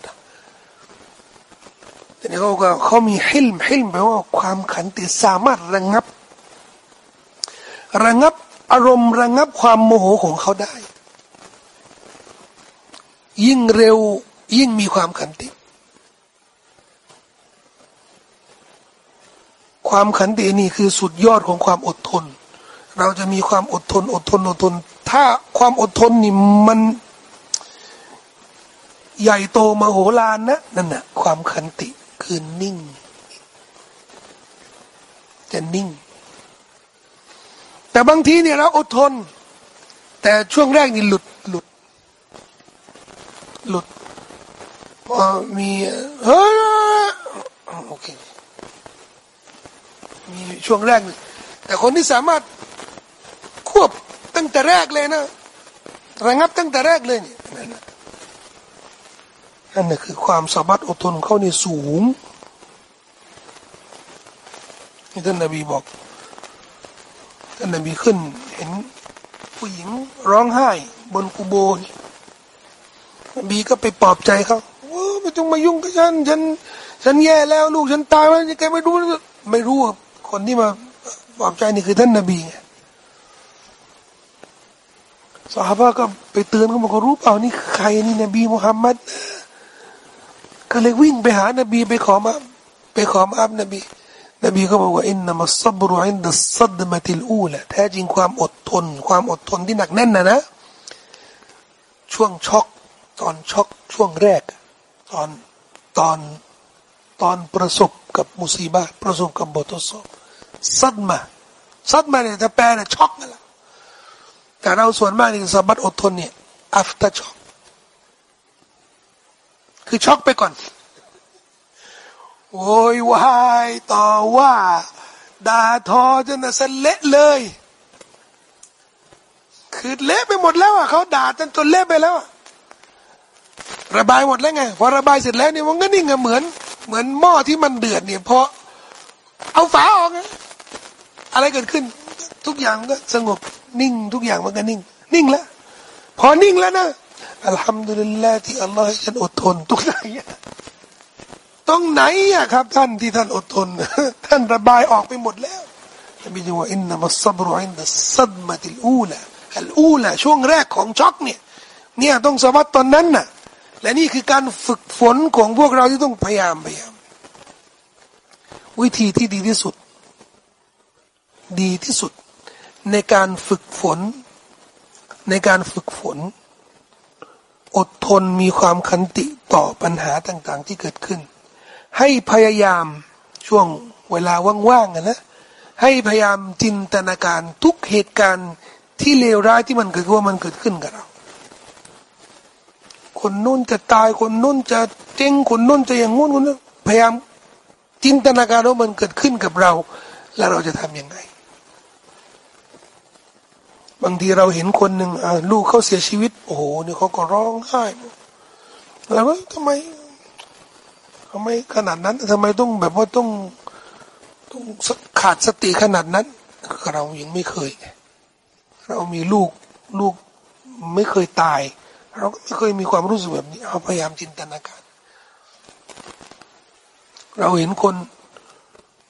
แต่นี่เขาก็เขามีฮิลมฮิลมแปลว่าความขันติสามารถระงับ ระงับอารมณ์ระงับความโมโหของเขาได้ ยิ่งเร็วยิ่งมีความขันติ ความขันตินี่คือสุดยอดของความอดทน เราจะมีความอดทน อดทนอดทน ถ้าความอดทนนี่มันใหญ่โตมโหฬารนะนั่นน่ะความขันติคือนิ่ง จะนิ่ง แต่บางทีเนี่ยเราอดทน แต่ช่วงแรกนี่หลุดหลุด หลุดมีเฮ้ยโอเค มีช่วงแรก แต่คนที่สามารถควบตั้งแต่แรกเลยนะ ระงับตั้งแต่แรกเลยนี่นั่นนะคือความสามารถอดทนเขานี่สูงที่ท่านนบีบอกท่านนบีขึ้น เห็นผู้หญิงร้องไห้ บนกูโบนี่นบีก็ไปปลอบใจเขาโอ้ไม่ต้องมายุ่งกับฉัน ฉัน ฉันแย่แล้วลูกฉันตายแล้วแกไม่รู้ ไม่รู้ คนที่มาปลอบใจนี่คือท่านนบีสาบะก็ไปเตือนเขาบอกรู้เปล่านี่ใครนี่นบีมุฮัมมัดก็เลยวิ่งไปหานบีไปขอมาไปขอมาอับนบี นบีก็บอกว่าإنما الصبر عند الصدمة الأولى แท้จริงความอดทน ความอดทนที่หนักแน่นนะนะ ช่วงช็อกตอนช็อกช่วงแรก ตอนตอนตอนประสบกับมุสีบาประสบกับบททดสอบ ซัดมาซัดมาเนี่ยถ้าแปลเนี่ยช็อกนั่นแหละแต่เราส่วนมากนี่สบัดอดทนเนี่ย after shock คือช็อกไปก่อนโวยวายต่อว่าด่าทอจนสเละเลย คือเละไปหมดแล้วอะเขาด่าจนจนเละไปแล้วระบายหมดแล้วไงพอระบายเสร็จแล้วเนี่ยมันก็นิ่งเหมือน เหมือนหม้อที่มันเดือดเนี่ยพอเอาฝาออกไง อะไรเกิดขึ้น ทุกอย่างก็สงบนิ่ง ทุกอย่างมันก็นิ่ง นิ่งแล้วพอนิ่งแล้วนะอัลฮัมดุลิลลาห์ที่อัลลอฮ์ให้ฉันอดทนตรงไหนตรงไหนอะครับ ท่านที่ท่านอดทน ท่านระบายออกไปหมดแล้วนบีจะว่าอินนัมัสซับรุอินดัสซัดมะติลอูละอัลอูละช่วงแรกของช็อกเนี่ย เนี่ยต้องสวัสดตอนนั้นน่ะ และนี่คือการฝึกฝนของพวกเราที่ต้องพยายามพยายาม วิธีที่ดีที่สุด ดีที่สุด ในการฝึกฝน ในการฝึกฝน อดทนมีความขันติต่อปัญหาต่างๆที่เกิดขึ้น ให้พยายามช่วงเวลาว่างๆนะให้พยายามจินตนาการทุกเหตุการณ์ที่เลวร้ายที่มันเกิดว่ามันเกิดขึ้นกับเรา คนนู้นจะตายคนนู้นจะเจ๊งคนนู้นจะอย่างงู้นคนนู้นพยายามจินตนาการว่ามันเกิดขึ้นกับเรา แล้วเราจะทำยังไง บางทีเราเห็นคนหนึ่งลูกเขาเสียชีวิต โอ้โหเนี่ยเขาก็ร้องไห้แล้วว่าทำไมทำไมขนาดนั้นทำไมต้องแบบว่าต้องต้องขาดสติขนาดนั้น เรายังไม่เคย เรามีลูกลูกไม่เคยตาย เราก็ไม่เคยมีความรู้สึกแบบนี้เอาพยายามจินตนาการ เราเห็นคน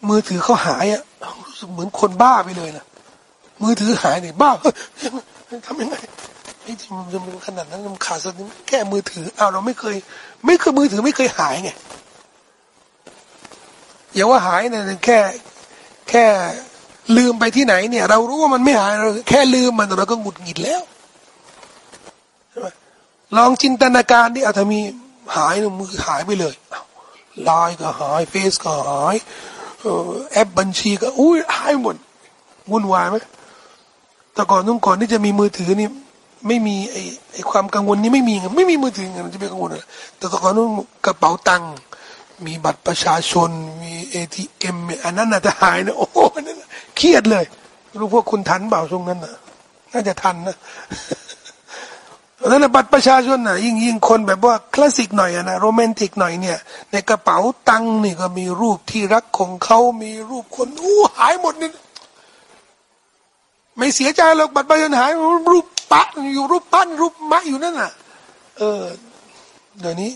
มือถือเขาหายอะรู้สึกเหมือนคนบ้าไปเลยนะ มือถือหายเนี่ยบ้าทำยังไงไอ้ที่มันเป็นขนาดนั้นมันขาดสติแก้มือถืออ้าวเราไม่เคย ไม่เคยมือถือไม่เคยหายไงอย่าว่าหายเนี่ยแค่ แค่ลืมไปที่ไหนเนี่ย เรารู้ว่ามันไม่หายเราแค่ลืมมันเราก็หงุดหงิดแล้วใช่ไหมลองจินตนาการดิอาถ้ามีหายมือหายไปเลยไลน์ก็หายเฟซก็หายแอปบัญชีก็อุ้ยหายหมดวุ่นวายไหม แต่ก่อนนุ่งก่อนที่จะมีมือถือนี่ไม่มีไอ้ไอ้ความกังวลนี้ไม่มีไม่มีมือถือไงมันจะไปกังวลอะไรแต่ตอนนู้นกระเป๋าตังค์มีบัตรประชาชน มีเอทีเอ็มอันนั้นน่ะจะหายนะโอ้โหนั่นเครียดเลย รู้พวกคุณทันเปล่าช่วงนั้นนะน่าจะทันนะเอนั้นบัตรประชาชนน่ะ ยิ่งยิ่งคนแบบว่าคลาสสิกหน่อยนะโรแมนติกหน่อยเนี่ย ในกระเป๋าตังค์นี่ก็มีรูปที่รักของเขามีรูปคนอู้หายหมดนี่ ไม่เสียใจหรอกบัตรประชาชนหายรูปปั้นอยู่รูปปั้นรูปมะอยู่นั่นน่ะ เออ เดี๋ยวนี้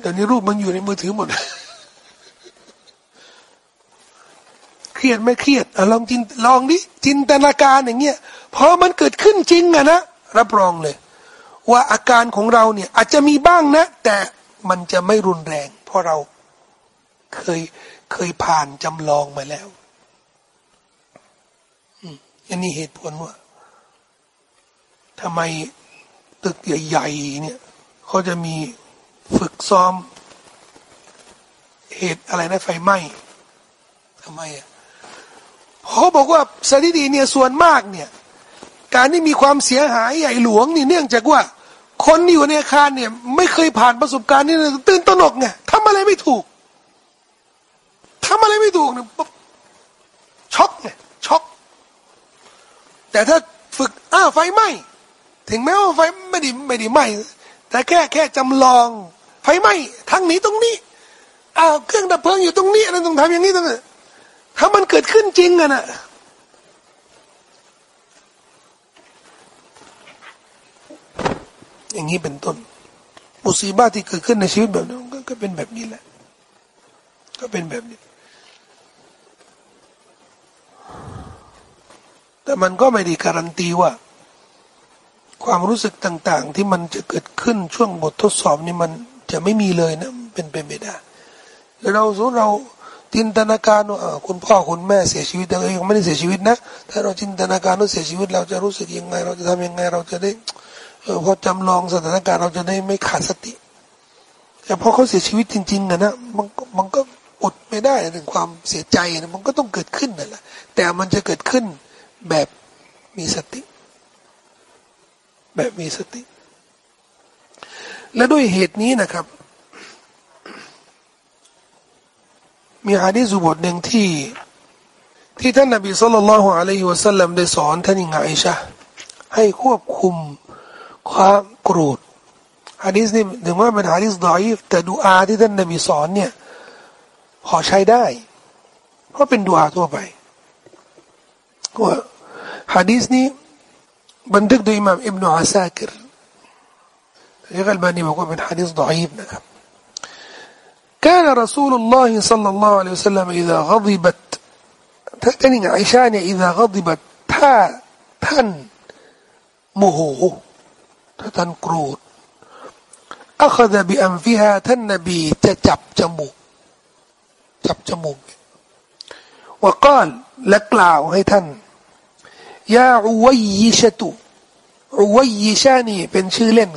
เดี๋ยวนี้รูปมันอยู่ในมือถือหมด เครียดไม่เครียดอลองจินลองดิจินตนาการอย่างเงี้ยพอมันเกิดขึ้นจริงอะนะรับรองเลย ว่าอาการของเราเนี่ย อาจจะมีบ้างนะ แต่มันจะไม่รุนแรง เพราะเราเคยเคยผ่านจำลองมาแล้ว อันนี้เหตุผลว่าทำไมตึกใหญ่ๆเนี่ยเขาจะมีฝึกซ้อม เหตุอะไรนะไฟไหม้ทำไมอะเขาบอกว่าสถิติเนี่ยส่วนมากเนี่ย การที่มีความเสียหายใหญ่หลวงนี่เนื่องจากว่า คนที่อยู่ในอาคารเนี่ย ไม่เคยผ่านประสบการณ์นี่ตื่นตระหนกไงทำอะไรไม่ถูกทำอะไรไม่ถูกเนี่ยช็อกไงช็อก แต่ถ้าฝึกอ้าไฟไหม้ถึงแม้ว่าไฟไม่ได้ไม่ได้ไหม้แต่แค่แค่จำลอง ไฟไหม้ทางนี้ตรงนี้อ้าวเครื่องดับเพลิงอยู่ตรงนี้อะไรต้องทำอย่างนี้ตรงนี้ถ้ามันเกิดขึ้นจริงอะนะอย่างนี้เป็นต้นมุสีบ้าที่เกิดขึ้นในชีวิตแบบนั้นก็เป็นแบบนี้แหละ ก็เป็นแบบนี้ แต่มันก็ไม่ได้การันตีว่า ความรู้สึกต่าง ๆ ที่มันจะเกิดขึ้นช่วงบททดสอบนี่มันจะไม่มีเลยนะเป็นไปไม่ได้เราสมเราจินตนาการว่าคุณพ่อคุณแม่เสียชีวิตแต่ยังไม่ได้เสียชีวิตนะถ้าเราจินตนาการว่าเสียชีวิต เราจะรู้สึกยังไง เราจะทำยังไงเราจะได้พอจำลองสถานการณ์เราจะได้ไม่ขาดสติ แต่พอเขาเสียชีวิตจริงๆนะนะมันมันก็อดไม่ได้ถึงความเสียใจนะมันก็ต้องเกิดขึ้นนั่นแหละแต่มันจะเกิดขึ้น แบบมีสติ แบบมีสติ และด้วยเหตุนี้นะครับ มีฮะดีษบทหนึ่งที่ที่ท่านนบีสุลต่านละฮ์อะลัยฮิวะสัลลัมได้สอนท่านหญิงอิชาให้ควบคุมความโกรธฮะดีษนี้ถึงว่าเป็นฮะดีษดอยฟแต่ดูอาที่ท่านนบีสอนเนี่ยพอใช้ได้ เพราะเป็นดูอาทั่วไป ว่าฮะดีษนี้บันทึกโดยอิมามอิบนาอาซาคิรเชคอัลบานีบอก วะก้อนและกล่าวให้ท่านยาอุวัยยิชตุอุวัยยิชานี่เป็นชื่อเล่น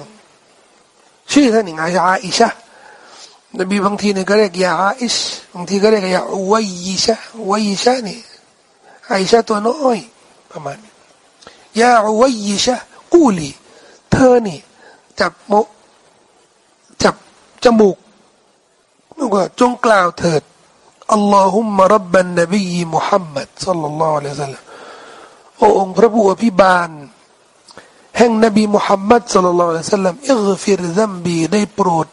ชื่อท่านหนึ่งอาชาอิชะนบีบางทีเนี่ยก็เรียกยาอิชบางทีก็เรียกยาอุวัยยิชะวัยยิชานี่ไอชาตัวน้อยประมาณยาอุวัยยิชะกูลีเธอนี่จับโมจับจมูกแล้วก็จงกล่าวเถิด اللهم رب النبي محمد صلى الله عليه وسلم โอ้องค์พระผู้อภิบาล แห่งนบีมุฮัมมัด صلى الله عليه وسلم اغفر ذنبي ได้โปรด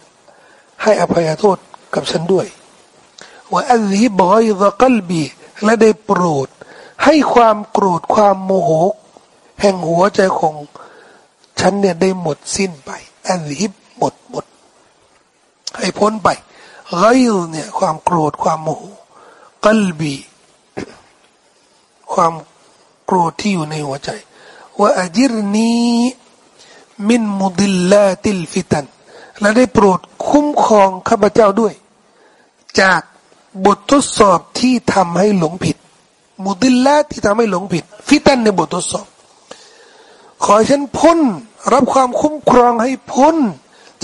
ให้อภัยโทษกับฉันด้วย وأذهب غيظ قلبي และได้โปรด ให้ความโกรธความโมโห แห่งหัวใจของฉันเนี่ยได้หมดสิ้นไปأذهب หมดหมดให้พ้นไป ไกลเนี่ยความโกรธความโมโหقلبي ความโกรธที่อยู่ในหัวใจوأجرني من مضلات الفتن และได้โปรดคุ้มครองข้าพเจ้าด้วย จากบททดสอบที่ทำให้หลงผิด مضلة ที่ทำให้หลงผิด فتن ในบททดสอบ ขอฉันพ้น รับความคุ้มครองให้พ้น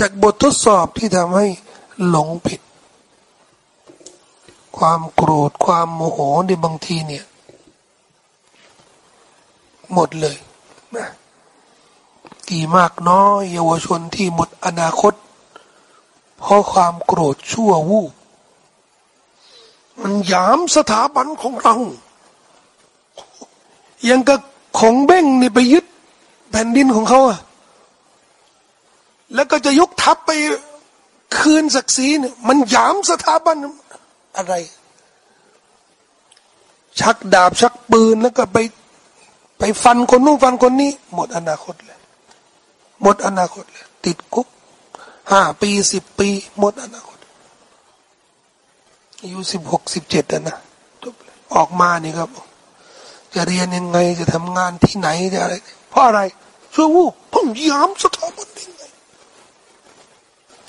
จากบททดสอบที่ทำให้หลงผิด ความโกรธความโมโหในบางทีเนี่ย หมดเลยนะกี่มากน้อยเยาวชนที่หมดอนาคต เพราะความโกรธชั่ววูบมันยามสถาบันของเรา ยังกับของเบ้งนี่ไปยึดแผ่นดินของเขาอะแล้วก็จะยกทัพไปคืนศักดิ์ศรีเนี่ยมันยามสถาบัน อะไร ชักดาบชักปืนแล้วก็ไป ไปฟันคนนู้นฟันคนนี้ หมดอนาคตเลยหมดอนาคตเลยติดคุกห้าปีสิบปี หมดอนาคตอายุสิบหกสิบเจ็ดนะออกมานี่ครับ จะเรียนยังไงจะทำงานที่ไหนจะอะไร เพราะอะไรชั่ววูบผมยามสถาบันยังไง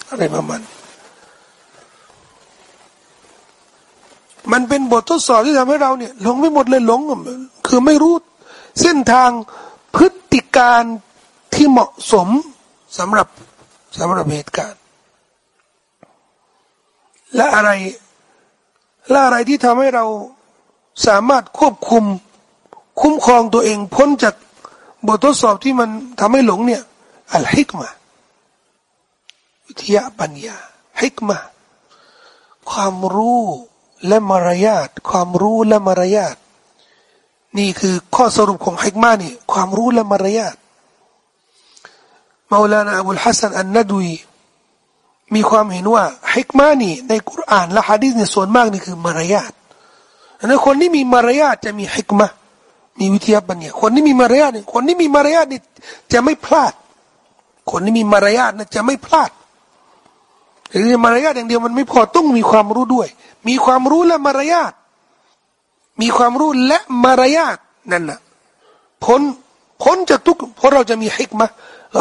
อะไรประมาณ มันเป็นบททดสอบที่ทำให้เราเนี่ยหลงไม่หมดเลยหลง คือไม่รู้เส้นทางพฤติการที่เหมาะสมสำหรับสำหรับเหตุการณ์ และอะไรและอะไรที่ทำให้เราสามารถควบคุมคุ้มครองตัวเองพ้นจากบททดสอบที่มันทำให้หลงเนี่ยอัลฮิกมาวิทยาปัญญาฮิกมาความรู้ และมารยาทความรู้และมารยาทนี่คือข้อสรุปของฮิกมานี่ความรู้และมารยาทมาลานาอับุลฮัสซันอันนดุยมีความเห็นว่าฮิกมานี่ในกุรอานและฮะดีษเนี่ยส่วนมากนี่คือมารยาทนั้นคนที่มีมารยาทจะมีฮิกมามีวิทยาปัญญาคนที่มีมารยาทคนที่มีมารยาทนี่จะไม่พลาด คนที่มีมารยาทนะจะไม่พลาด เรียนมารยาทอย่างเดียวมันไม่พอต้องมีความรู้ด้วย มีความรู้และมารยาท มีความรู้และมารยาทนั่นแหละพ้นพ้นจะกทุกเพราะเราจะมีฮิกมะ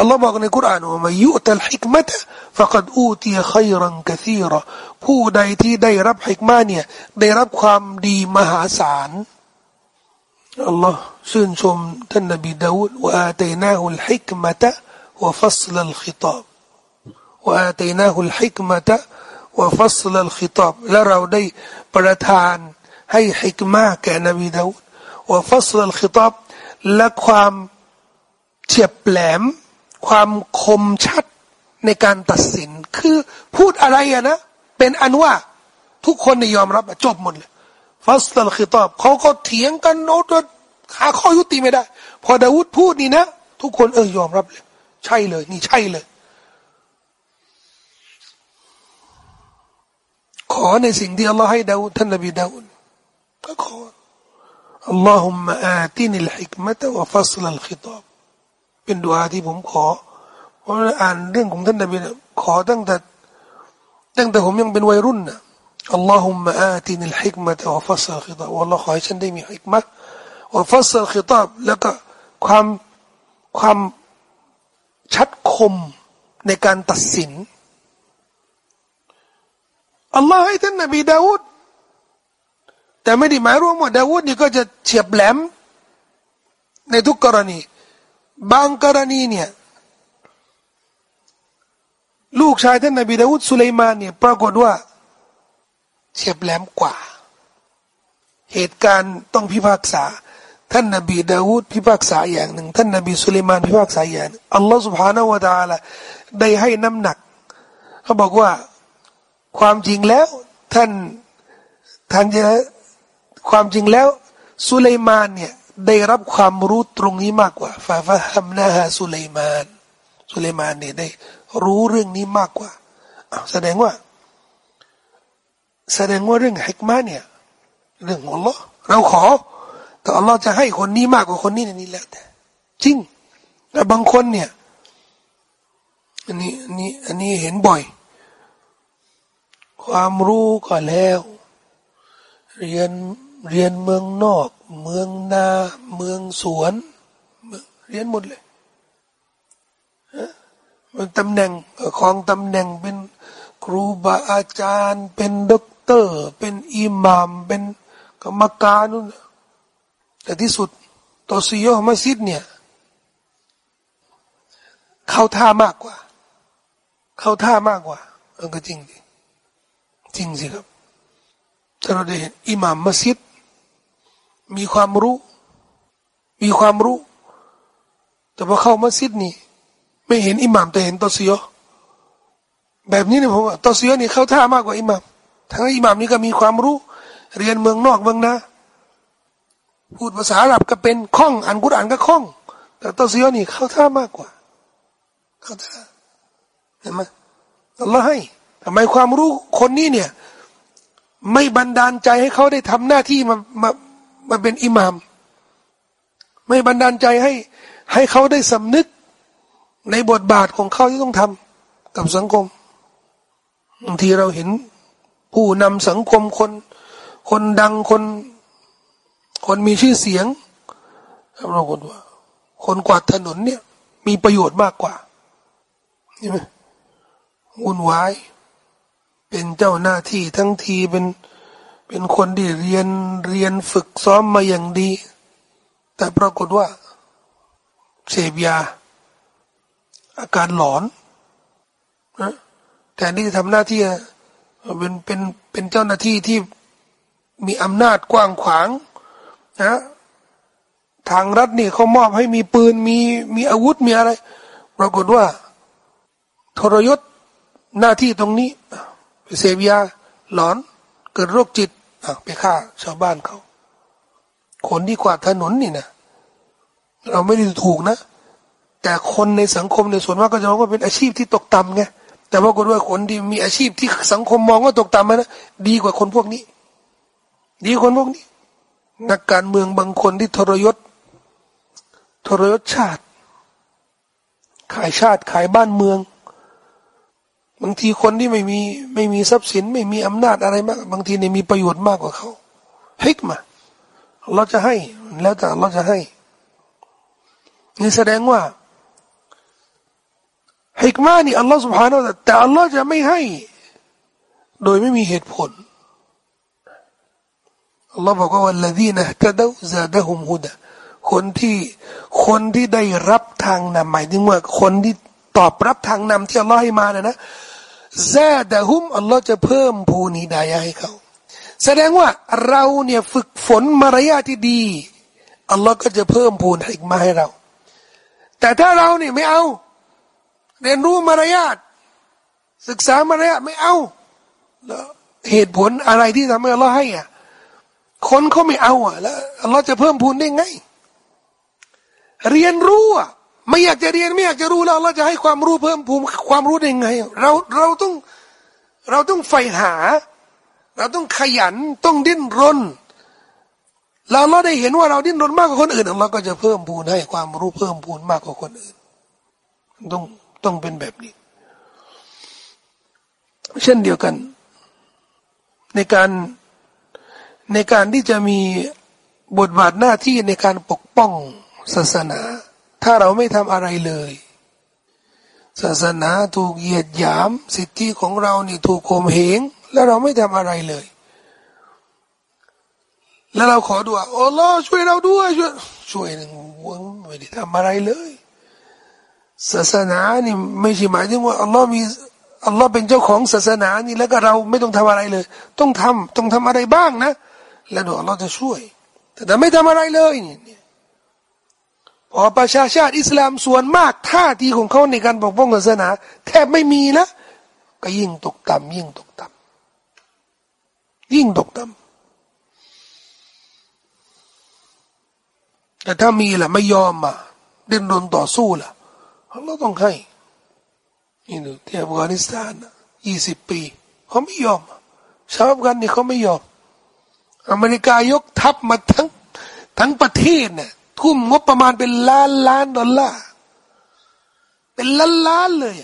อัลลอฮ์บอกในคุรานว่ามายุตัลฮิกมะตะฟะกัดอูตีขัยรังกะซีรผู้ใดที่ได้รับฮิกมะเนี่ยได้รับความดีมหาศาลอัลลอฮ์ชื่นชมท่านนบีดาวูดว่าอาตัยนาหุลฮิกมะตะวะฟัศลัลขิตาบ ว่าตัยนาหุลฮิกมะตะวะฟัสลลขิตาบและเราได้ประทานให้ฮิกมาแก่นบีดาวูดวะฟัสลลขิตาบและความเฉียบแหลม ความคมชัดในการตัดสิน คือพูดอะไรอะนะเป็นอันว่าทุกคนในยอมรับจบหมดเลยฟัสตัลขิตอบเขาก็เถียงกันโน้ตหาข้อยุติไม่ได้ พอดาวุฒพูดนี่นะ ทุกคนเออยอมรับเลย ใช่เลย นี่ใช่เลย ขอในสิ่งที่อัลลอฮ์ให้ดาวุฒท่านนบีดาวุฒก็ขอ اللهم آتني الحكمة وفصل الخطاب เป็นดุอาที่ผมขอเพราะอ่านเรื่องของท่านนบีขอตั้งแต่ตั้งแต่ผมยังเป็นวัยรุ่นนะอัลลอฮุมะอาตินิลฮิกมะวะฟัสลขิตาบอัลลอฮ์ขอให้ฉันได้มีฮิกมะวะฟัสลขิตาบแล้วก็ความความชัดคมในการตัดสิน อัลลอฮ์ให้ท่านนบีดาวุฒแต่ไม่ได้หมายรวมว่าดาวุฒนี่ก็จะเฉียบแหลม ในทุกกรณี บางกรณีเนี่ยลูกชายท่านนบีดาวุฒสุไลมานเนี่ยปรากฏว่าเฉียบแหลมกว่า เหตุการณ์ต้องพิพากษา ท่านนบีดาวุฒพิพากษาอย่างหนึ่ง ท่านนบีสุไลมานพิพากษาอย่างอัลลอฮฺสุบฮานาวะตาละได้ให้น้ำหนัก เขาบอกว่า ความจริงแล้ว ท่านท่านจะความจริงแล้วสุเลมานเนี่ยได้รับความรู้ตรงนี้มากกว่าฟาฟาฮัมนาฮาสุเลมานสุเลมานเนี่ยได้รู้เรื่องนี้มากกว่าแสดงว่า แสดงว่าเรื่องฮิกมาเนี่ยเรื่องของ Allah เราขอ แต่ Allah จะให้คนนี้มากกว่าคนนี้นี่แหล้วแต่จริงแต่บางคนเนี่ยอันนี้อันนี้อันนี้เห็นบ่อย ความรู้ก็แล้ว เรียนเรียนเมืองนอก เมืองนาเมืองสวน เรียนหมดเลยมันตำแหน่งของตำแหน่งเป็นครูบาอาจารย์ เป็นด็อกเตอร์ เป็นอิหมาม เป็นกรรมการนู่นแต่ที่สุดตอซีโยมัสยิดเนี่ยเข้าท่ามากกว่า เข้าท่ามากกว่าเออก็จริงดิ จริงสิครับถ้าเราได้เห็นอิหมามมัสยิดมีความรู้ มีความรู้ แต่พอเข้ามัสยิดนี่ ไม่เห็นอิหมามแต่เห็นตอซีโอแบบนี้เนี่ยผมว่าตอซีโอนี่เข้าท่ามากกว่าอิหมามทั้งอิหมามนี่ก็มีความรู้ เรียนเมืองนอกเมืองนาพูดภาษาอาหรับก็เป็นคล่องอ่านกุรอานก็คล่อง แต่ตัวซียอนี่เข้าท่ามากกว่าเข้าท่าเห็นไหมอัลลอฮ์ให้ ทำไมความรู้คนนี้เนี่ย ไม่บันดาลใจให้เขาได้ทำหน้าที่มามามาเป็นอิหมาม ไม่บันดาลใจให้ให้เขาได้สำนึกในบทบาทของเขาที่ต้องทำกับสังคมบางทีเราเห็นผู้นำสังคมคน คนดังคน คนมีชื่อเสียงเราคนว่าคนกวาดถนนเนี่ย มีประโยชน์มากกว่าใช่ไหมวุ่นวาย เป็นเจ้าหน้าที่ทั้งทีเป็นเป็นคนที่เรียนเรียนฝึกซ้อมมาอย่างดี แต่ปรากฏว่า เสพยา อาการหลอนนะแทนที่จะทำหน้าที่เป็นเป็นเป็นเจ้าหน้าที่ที่มีอำนาจกว้างขวางนะทางรัฐนี่เขามอบให้มีปืนมีมีอาวุธมีอะไร ปรากฏว่า ทรยศหน้าที่ตรงนี้ เสพยาหลอนเกิดโรคจิตไปฆ่าชาวบ้านเขาคนที่กวาดถนนนี่นะเราไม่ได้ถูกนะ แต่คนในสังคมในส่วนมากก็จะมองว่าเป็นอาชีพที่ตกต่ำไงแต่ปรากฏว่าคนที่มีอาชีพที่สังคมมองว่าตกต่ำนะดีกว่าคนพวกนี้ ดีคนพวกนี้ นักการเมืองบางคนที่ทรยศ ทรยศชาติ ขายชาติขายบ้านเมือง บางทีคนที่ไม่มีไม่มีทรัพย์สิน ไม่มีอำนาจอะไรมาก บางทีเนี่ยมีประโยชน์มากกว่าเขาฮิกมาเราจะให้ แล้วแต่เราจะให้นี่แสดงว่าฮิกมานี่อัลลอฮฺสุบฮานาแต่อัลลอฮฺจะไม่ให้ โดยไม่มีเหตุผลอัลลอฮฺบอกว่าวัลลดีนะตะดาซาดะฮุมฮุดะคนที่คนที่ได้รับทางนำหมายถึงว่าคนที่ ตอบรับทางนำที่อัลลอฮฺให้มานะนะซาดะฮุมอัลลอฮฺจะเพิ่มภูนิดายให้เขา แสดงว่าเราเนี่ยฝึกฝนมารยาทที่ดีอัลลอฮฺก็จะเพิ่มพูนฮิกมาให้เรา แต่ถ้าเราเนี่ยไม่เอา เรียนรู้มารยาทศึกษามารยาทไม่เอาแล้วเหตุผลอะไรที่ทำให้เราให้อะคนเขาไม่เอาอะแล้วเราจะเพิ่มพูนได้ไง เรียนรู้อะ ไม่อยากจะเรียนไม่อยากจะรู้แล้วเราจะให้ความรู้เพิ่มพูนความรู้ได้ไง เราเราต้องเราต้องใฝ่หา เราต้องขยันต้องดิ้นรนเราเราได้เห็นว่าเราดิ้นรนมากกว่าคนอื่นเราก็จะเพิ่มพูนให้ความรู้เพิ่มพูนมากกว่าคนอื่น ต้องต้องเป็นแบบนี้ เช่นเดียวกัน ในการในการที่จะมีบทบาทหน้าที่ในการปกป้องศาสนา ถ้าเราไม่ทำอะไรเลย ศาสนาถูกเหยียดหยาม สิทธิของเรานี่ถูกข่มเหงแล้วเราไม่ทำอะไรเลย แล้วเราขอดูว่าโอ้ลอช่วยเราด้วยช่วยช่วยหนึ่งไม่ได้ทำอะไรเลย ศาสนานี่ไม่ใช่หมายถึงว่าอัลลอฮ์มีอัลลอฮ์เป็นเจ้าของศาสนานี่แล้วก็เราไม่ต้องทำอะไรเลย ต้องทำต้องทำอะไรบ้างนะ แล้วเดี๋ยวอัลลอฮ์จะช่วย แต่ถ้าไม่ทำอะไรเลยนี่พ อ๋อประชาชาติอิสลามส่วนมากท่าทีของเขาในการปกป้องศาสนาแทบไม่มีนะ ก็ยิ่งตกต่ำยิ่งตกต่ำยิ่งตกต่ำแต่ถ้ามีล่ะไม่ยอมมาดิ้นรนต่อสู้ล่ะเราต้องให้นี่ดูที่อัฟกานิสถานยี่สิบปีเขาไม่ยอมชาวอัฟกันนี่เขาไม่ยอม อเมริกายกทัพมาทั้งทั้งประเทศเนี่ย ทุ่มงบประมาณเป็นล้านล้านดอลลาร์เป็นล้านล้านเลย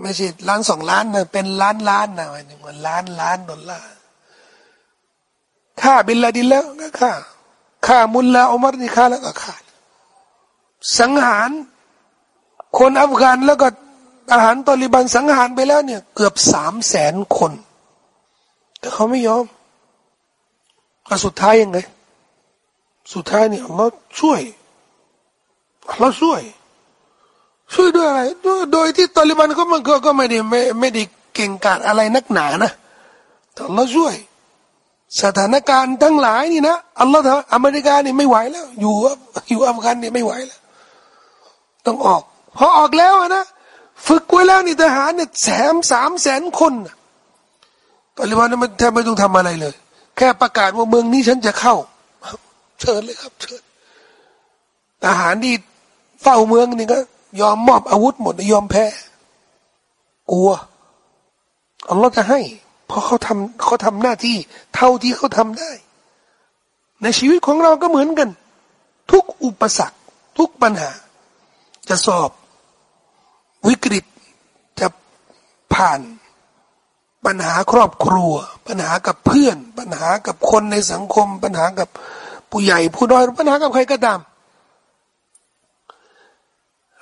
ไม่ใช่ล้านสองล้านนะเป็นล้านล้านนะหมายถึงว่าล้านล้านดอลลาร์ฆ่าบินลาดินแล้วก็ฆ่าฆ่ามุลลาอุมารนี่ฆ่าแล้วก็ฆ่าสังหารคนอัฟกานแล้วก็อาหารตอริบันสังหารไปแล้วเนี่ย เกือบสามแสนคน แต่เขาไม่ยอมก็สุดท้ายยังไง สุดท้ายเนี่ยเราช่วยเราช่วย ช่วยด้วยอะไรโดยที่ตอริบันเขามันก็ไม่ได้ไม่ไม่ได้เก่งกาจอะไรนักหนานะแต่เราช่วย สถานการณ์ทั้งหลายนี่นะอัลลอฮฺอเมริกานี่ไม่ไหวแล้ว อยู่อยู่อัฟกานนี่ไม่ไหวแล้ว ต้องออก พอออกแล้วนะฝึกไว้แล้วนี่ทหารเนี่ยแสมสามแสนคนตอริบานมันแทบไม่ต้องทำอะไรเลย แค่ประกาศว่าเมืองนี้ฉันจะเข้า เชิญเลยครับ เชิญทหารที่เฝ้าเมืองนี่ก็ยอมมอบอาวุธหมดยอมแพ้กลัวอัลลอฮ์จะให้ เพราะเขาทำเขาทำหน้าที่ เท่าที่เขาทำได้ ในชีวิตของเราก็เหมือนกัน ทุกอุปสรรค ทุกปัญหา จะสอบ วิกฤตจะผ่านปัญหาครอบครัว ปัญหากับเพื่อน ปัญหากับคนในสังคม ปัญหากับ ผู้ใหญ่ผู้น้อยปัญหากับใครก็ตาม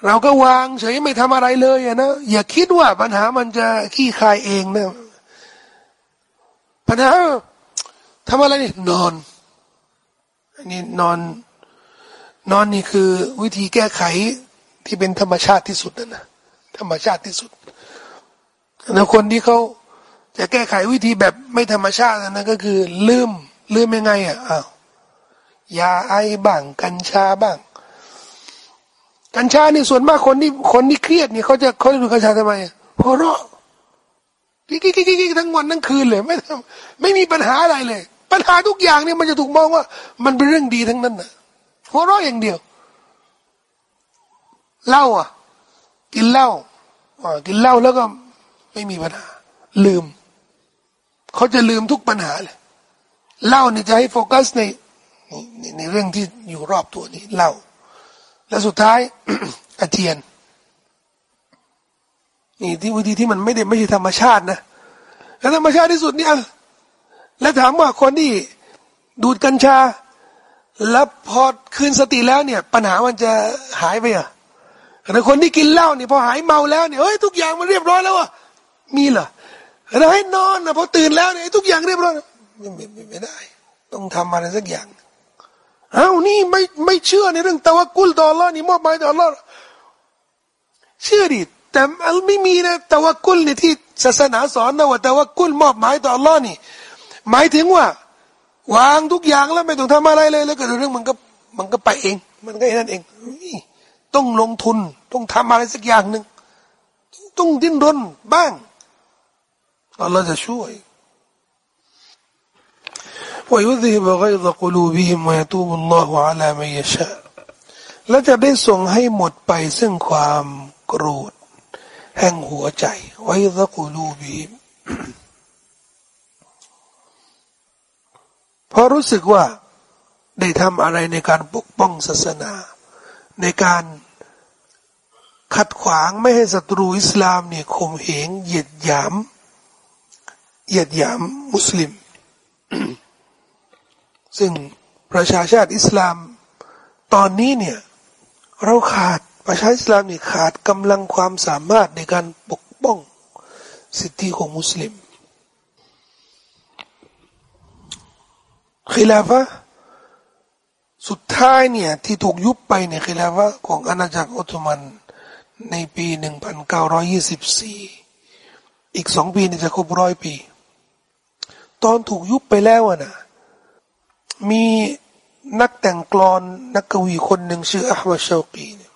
เราก็วางเฉยไม่ทำอะไรเลยนะอย่าคิดว่าปัญหามันจะขี้คายเองนะปัญหาทำอะไรนี่นอนอันนี้นอน นอนนี่คือวิธีแก้ไขที่เป็นธรรมชาติที่สุดนะนะธรรมชาติที่สุดแล้วคนที่เขาจะแก้ไขวิธีแบบไม่ธรรมชาตินะก็คือลืมลืมยังไงอะอ้าว ยาไอบ้าง กัญชาบ้าง กัญชานี่ส่วนมากคนที่คนที่เครียดนี่เขาจะเขาจะดูกัญชาทำไมเพราะเราะกิ๊กกิ๊กกิ๊กทั้งวันทั้งคืนเลยไม่ไม่มีปัญหาอะไรเลย ปัญหาทุกอย่างเนี่ยมันจะถูกมองว่า มันเป็นเรื่องดีทั้งนั้นนะเพราะเราะอย่างเดียวเหล้าอะ กินเหล้าอ่ากินเหล้าแล้วก็ไม่มีปัญหา ลืม เขาจะลืมทุกปัญหาเลยเล่านี่จะให้โฟกัสใน ในในเรื่องที่อยู่รอบตัวนี้เล่า และสุดท้ายอาเจียน นี่ที่วิธีที่มันไม่ได้ไม่ใช่ธรรมชาตินะแล้วธรรมชาติที่สุดเนี่อะแล้วถามว่าคนที่ดูดกัญชา แล้วพอคืนสติแล้วเนี่ย ปัญหามันจะหายไปอะแต่คนที่กินเหล้าเนี่ยพอหายเมาแล้วเนี่ยเฮ้ยทุกอย่างมันเรียบร้อยแล้วอะมีเหรอเราให้นอนนะพอตื่นแล้วเนี่ยทุกอย่างเรียบร้อยไม่ไม่ไม่ได้ ต้องทำอะไรสักอย่าง อ้านี่ไม่ไม่เชื่อในเรื่องตะวักุลต่อ Allah นี่มอบหมายต่อ Allah เชื่อดิแต่ไม่มีนะตะวักุลในที่ศาสนาสอนนะว่าตะวักุลมอบหมายต่อ Allah นี่ หมายถึงว่า วางทุกอย่างแล้วไม่ต้องทำอะไรเลย แล้วก็เรื่องมันก็มันก็ไปเอง มันก็แค่นั้นเองต้องลงทุนต้องทำอะไรสักอย่างหนึ่งต้องดิ้นรนบ้างอัลลอฮ์จะช่วย ويذهب غيظ قلوبهم ويتوب الله على من يشاء และจะได้ส่งให้หมดไปซึ่งความโกรธแห่งหัวใจไว้ตะกูลูบีเพราะรู้สึกว่าได้ทำอะไรในการปกป้องศาสนา ในการขัดขวางไม่ให้ศัตรูอิสลามเนี่ยข่มเหงเหยียดหยามเหยียดหยามมุสลิม ซึ่งประชาชาติอิสลาม ตอนนี้เนี่ยเราขาดประชาอิสลามเนี่ยขาดกำลังความสามารถในการปกป้องสิทธิของมุสลิม khil a ฟะสุดท้ายเนี่ยที่ถูกยุบไปเนี่ย khil a ฟะของอาณาจักรออตโตมันในปี 1924 อีกสองปีนี่จะครบร้อยปี ตอนถูกยุบไปแล้วนะ มีนักแต่งกลอนนักกวีคนหนึ่งชื่ออัลมาชากีเนี่ย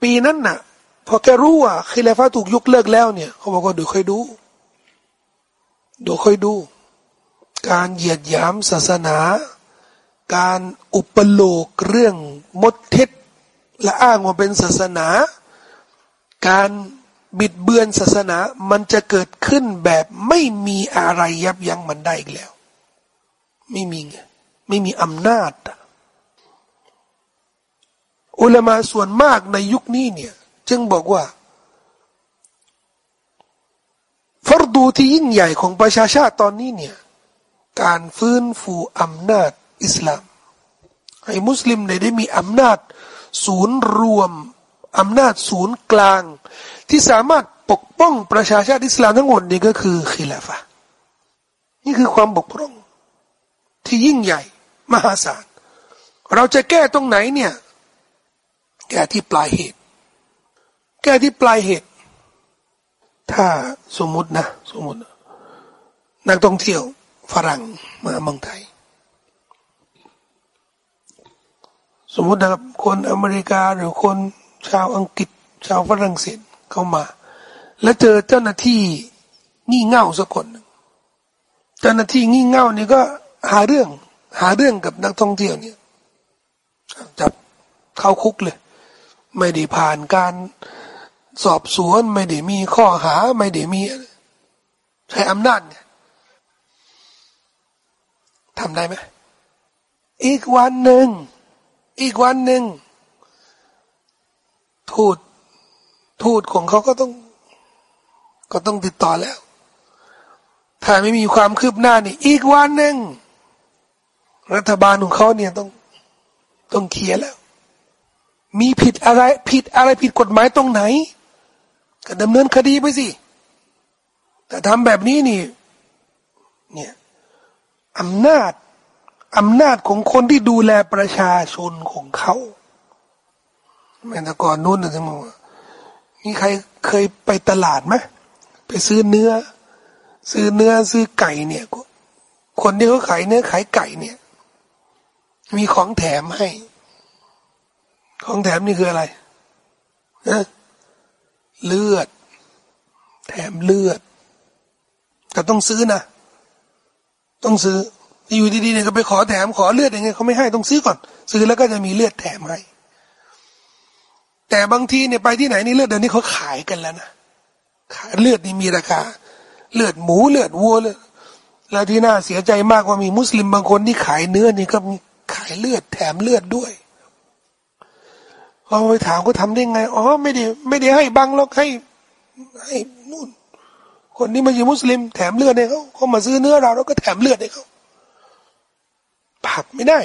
ปีนั้นน่ะ พอแกรู้ว่าคิลาฟาถูกยกเลิกแล้วเนี่ย เขาบอกว่าดูค่อยดูดูค่อยดู การเหยียดหยามศาสนา การอุปโลกเรื่องมดเท็จและอ้างว่าเป็นศาสนา การบิดเบือนศาสนามันจะเกิดขึ้นแบบไม่มีอะไรยับยั้งมันได้อีกแล้ว ไม่มีไงไม่มีอำนาจ อุลามาส่วนมากในยุคนี้เนี่ย จึงบอกว่าฟรดูที่ยิ่งใหญ่ของประชาชาติตอนนี้เนี่ย การฟื้นฟูอำนาจอิสลาม ให้มุสลิมได้มีอำนาจ ศูนย์รวมอำนาจศูนย์กลาง ที่สามารถปกป้องประชาชาติอิสลามทั้งหมดนี่ก็คือ khi ลาฟะนี่คือความบกพร่อง ที่ยิ่งใหญ่ มหาศาล เราจะแก้ตรงไหนเนี่ย แก้ที่ปลายเหตุ แก้ที่ปลายเหตุ ถ้าสมมตินะสมมติ นักท่องเที่ยวฝรั่งมาเมืองไทย สมมตินะครับคนอเมริกาหรือคนชาวอังกฤษ ชาวฝรั่งเศสเข้ามา แล้วเจอเจ้าหน้าที่งี่เง่าสักคนเจ้าหน้าที่งี่เง่านี่ก็ หาเรื่อง หาเรื่องกับนักท่องเที่ยวเนี่ยจับเข้าคุกเลย ไม่ได้ผ่านการสอบสวนไม่ได้มีข้อหาไม่ได้มี ใช้อำนาจเนี่ยทำได้ไหมอีกวันหนึ่ง อีกวันหนึ่ง ทูตทูตของเขาก็ต้อง ก็ต้องติดต่อแล้ว ถ้าไม่มีความคืบหน้านี่ อีกวันหนึ่ง รัฐบาลของเขาเนี่ยต้องต้องเคลียร์แล้ว มีผิดอะไรผิดอะไรผิดกฎหมายตรงไหน ก็ดำเนินคดีไปสิ แต่ทำแบบนี้นี่เนี่ยอำนาจอำนาจของคนที่ดูแลประชาชนของเขาแม้แต่ก่อนนู้นนะท่านบอกมีใครเคยไปตลาดไหมไปซื้อเนื้อ ซื้อเนื้อซื้อไก่เนี่ย คนที่เขาขายเนื้อขายไก่เนี่ย มีของแถมให้ ของแถมนี่คืออะไรนะเลือด แถมเลือด แต่ต้องซื้อนะ ต้องซื้ออยู่ดีๆเนี่ยก็ไปขอแถมขอเลือดยังไงเขาไม่ให้ต้องซื้อก่อน ซื้อแล้วก็จะมีเลือดแถมให้ แต่บางทีเนี่ยไปที่ไหนนี่เลือดเดี๋ยวนี้เขาขายกันแล้วนะขายเลือดนี่มีราคา เลือดหมูเลือดวัวเลยแล้วที่น่าเสียใจมากว่ามีมุสลิมบางคนที่ขายเนื้อนี่ก็มี ขายเลือดแถมเลือดด้วยพอไปถามก็ทำได้ไง อ๋อ ไม่ได้ไม่ได้ให้บังหรอกให้ให้นู่น คนที่มาอยู่มุสลิม แถมเลือดให้เขาเขามาซื้อเนื้อเราแล้วก็แถมเลือดให้เขาผักไม่ได้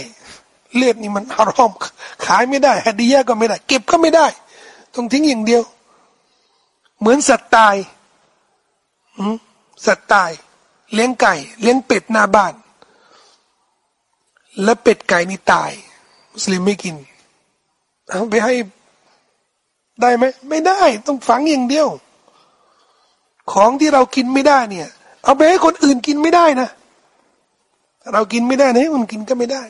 เลือดนี่มันฮารอมขายไม่ได้ฮัดียะก็ไม่ได้ เก็บก็ไม่ได้ ต้องทิ้งอย่างเดียว เหมือนสัตว์ตายสัตว์ตาย เลี้ยงไก่ เลี้ยงเป็ดหน้าบ้าน แล้วเป็ดไก่นี่ตาย มุสลิมไม่กินเอาไปให้ได้ไหมไม่ได้ ต้องฝังอย่างเดียว ของที่เรากินไม่ได้เนี่ย เอาไปให้คนอื่นกินไม่ได้นะเรากินไม่ได้นะคนกินก็ไม่ได้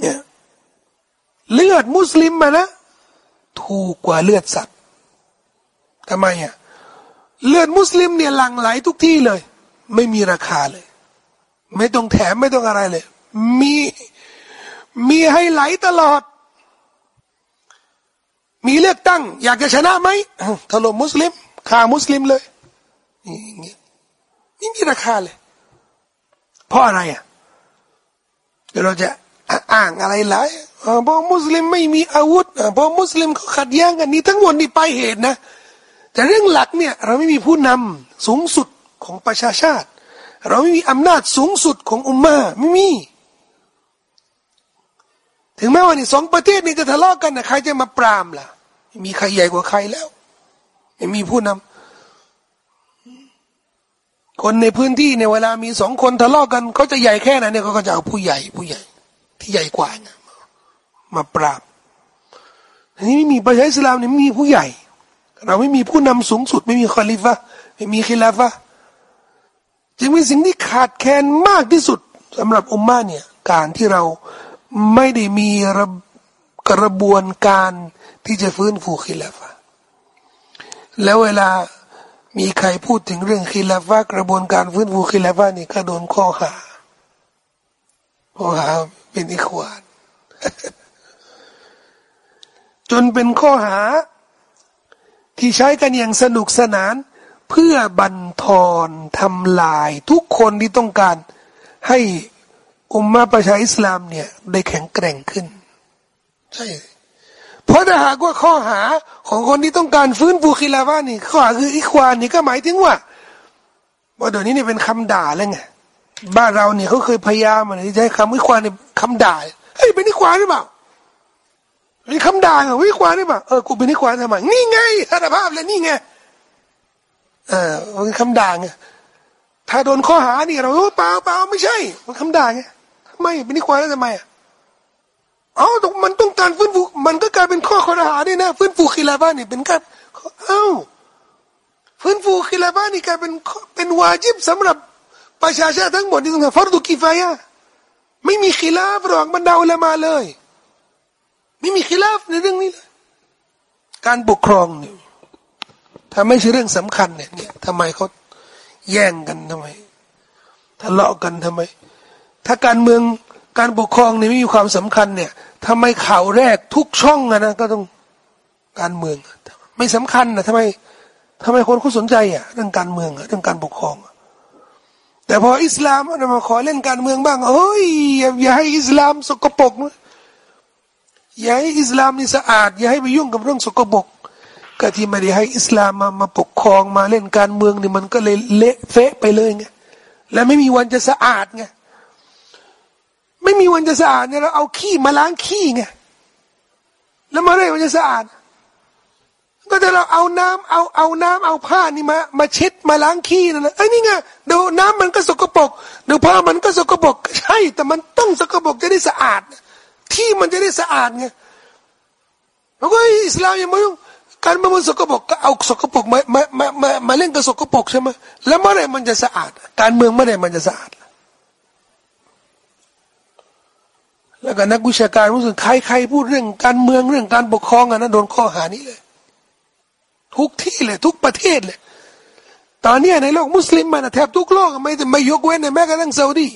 เนี่ยเลือดมุสลิมมานะถูกกว่าเลือดสัตว์ทำไมอะเลือดมุสลิมเนี่ยหลั่งไหลทุกที่เลย ไม่มีราคาเลย ไม่ต้องแถมไม่ต้องอะไรเลย มีมีให้ไหลตลอด มีเลือกตั้ง อยากจะชนะไหมถล่มมุสลิมฆ่ามุสลิมเลยอย่เงี้ยไม่มีราคาเลย เพราะอะไรอะเดี๋ยวเราจะอ้างอะไรหลายเพราะมุสลิมไม่มีอาวุธเพราะมุสลิมเขาขัดแย้งกันนี้ทั้งหมดนี่ไปเหตุนะ แต่เรื่องหลักเนี่ย เราไม่มีผู้นำสูงสุดของประชาชาติ เราไม่มีอำนาจสูงสุดของอุมมาไม่มี ถึงแม้ว่านี่สองประเทศนี่จะทะเลาะกันนะใครจะมาปรามล่ะไม่มีใครใหญ่กว่าใครแล้วไม่มีผู้นำคนในพื้นที่เนี่ยเวลามีสองคนทะเลาะกันเขาจะใหญ่แค่ไหนเนี่ยเขาก็จะเอาผู้ใหญ่ผู้ใหญ่ ที่ใหญ่กว่าเนี่ยมาปราบอันนี้ไม่มีประชาอิสลามเนี่ยไม่มีผู้ใหญ่ เราไม่มีผู้นำสูงสุด ไม่มีคอลิฟะไม่มีคิลาฟะ จึงเป็นสิ่งที่ขาดแคลนมากที่สุดสำหรับอุมมาเนี่ยการที่เราไม่ได้มีระกระบวนการที่จะฟื้นฟูคิลาฟะแล้วเวลามีใครพูดถึงเรื่องคิลาฟะกระบวนการฟื้นฟูคิลาฟะนี่ก็โดนข้อหาข้อหาเป็นอิควานจนเป็นข้อหา ที่ใช้กันอย่างสนุกสนาน เพื่อบันทอนทำลายทุกคนที่ต้องการให้อุมมาประชาอิสลามเนี่ยได้แข็งแกร่งขึ้น ใช่ เพราะถ้าหากว่าข้อหาของคนที่ต้องการฟื้นฟูคิลาวานี่ข้อหาคืออิควานนี่ก็หมายถึงว่าว่าเดี๋ยวนี้นี่เป็นคำด่าแล้วไงบ้านเราเนี่ยเขาเคยพยายามอะไรจะให้คำอิควานเนี่ยคำด่าเฮ้ยเป็นอิควานหรือเปล่าเป็นคำด่าเหรออิควานหรือเปล่าเออกูเป็นอิควานทำไมนี่ไงสารภาพเลยนี่ไง เออเป็นคำด่าไงถ้าโดนข้อหานี่เราเปล่าเปล่าไม่ใช่ มันคำด่าไงทำไมเป็นอิควานแล้วทำไมอะเอาตมันต้องการฟื้นฟูมันก็กลายเป็นข้อข้อหาด้วยนะฟื้นฟูคิลาบ้านนี่เป็นการเอ้าฟื้นฟูคิลาบ้านนี่กลายเป็นเป็นวาจิบสำหรับประชาชนทั้งหมดที่ต้องทำฟารดุกิฟายะไม่มีขีลาฟระหว่างบรรดาอุลามาเลย ไม่มีขีลาฟในเรื่องนี้เลยการปกครองเนี่ย ถ้าไม่ใช่เรื่องสำคัญเนี่ยเนี่ยทำไมเขาแย่งกันทำไมทะเลาะกันทำไม ถ้าการเมืองการปกครองเนี่ยไม่มีความสำคัญเนี่ยทำไมข่าวแรกทุกช่องอะนะก็ต้องการเมือง ไม่สำคัญนะทำไมทำไมคนเขาสนใจอะเรื่องการเมืองเรื่องการปกครองแต่พออิสลามมันมาขอเล่นการเมืองบ้างเฮ้ยอย่าให้อิสลามสกปรกนะอย่าให้อิสลามนี่สะอาด อย่าให้ไปยุ่งกับเรื่องสกปรก ก็ที่ไม่ได้ให้อิสลามมามาปกครองมาเล่นการเมืองนี่มันก็เลยเละเฟะไปเลยไงและไม่มีวันจะสะอาดไงไม่มีวันจะสะอาดเนี่ยเราเอาขี้มาล้างขี้ไงแล้วมาได้มันจะสะอาด ก็จะเราเอาน้ำเอาเอาน้ำเอาผ้านี่มามาเช็ดมาล้างขี้นั่นแหละไอ้นี่ไงเดี๋ยวน้ำมันก็สกปรกเดี๋ยวผ้ามันก็สกปรกใช่ แต่มันต้องสกปรกจะได้สะอาด ที่มันจะได้สะอาดไงแล้วก็อิสลามยังไม่ยุ่ง การมามันสกปรกก็เอาสกปรกมามามามามาเล่นกับสกปรกใช่ไหมแล้วเมื่อไรมันจะสะอาด การเมืองเมื่อไรมันจะสะอาด แล้วก็นักวิชาการรู้สึกใครใครพูดเรื่องการเมืองเรื่องการปกครองอะนะโดนข้อหานี้เลย ทุกที่เลย ทุกประเทศเลย ตอนนี้ในโลกมุสลิมมันแทบทุกโลกไม่ไม่ยกเว้นในแม้กระทั่งซาอุดี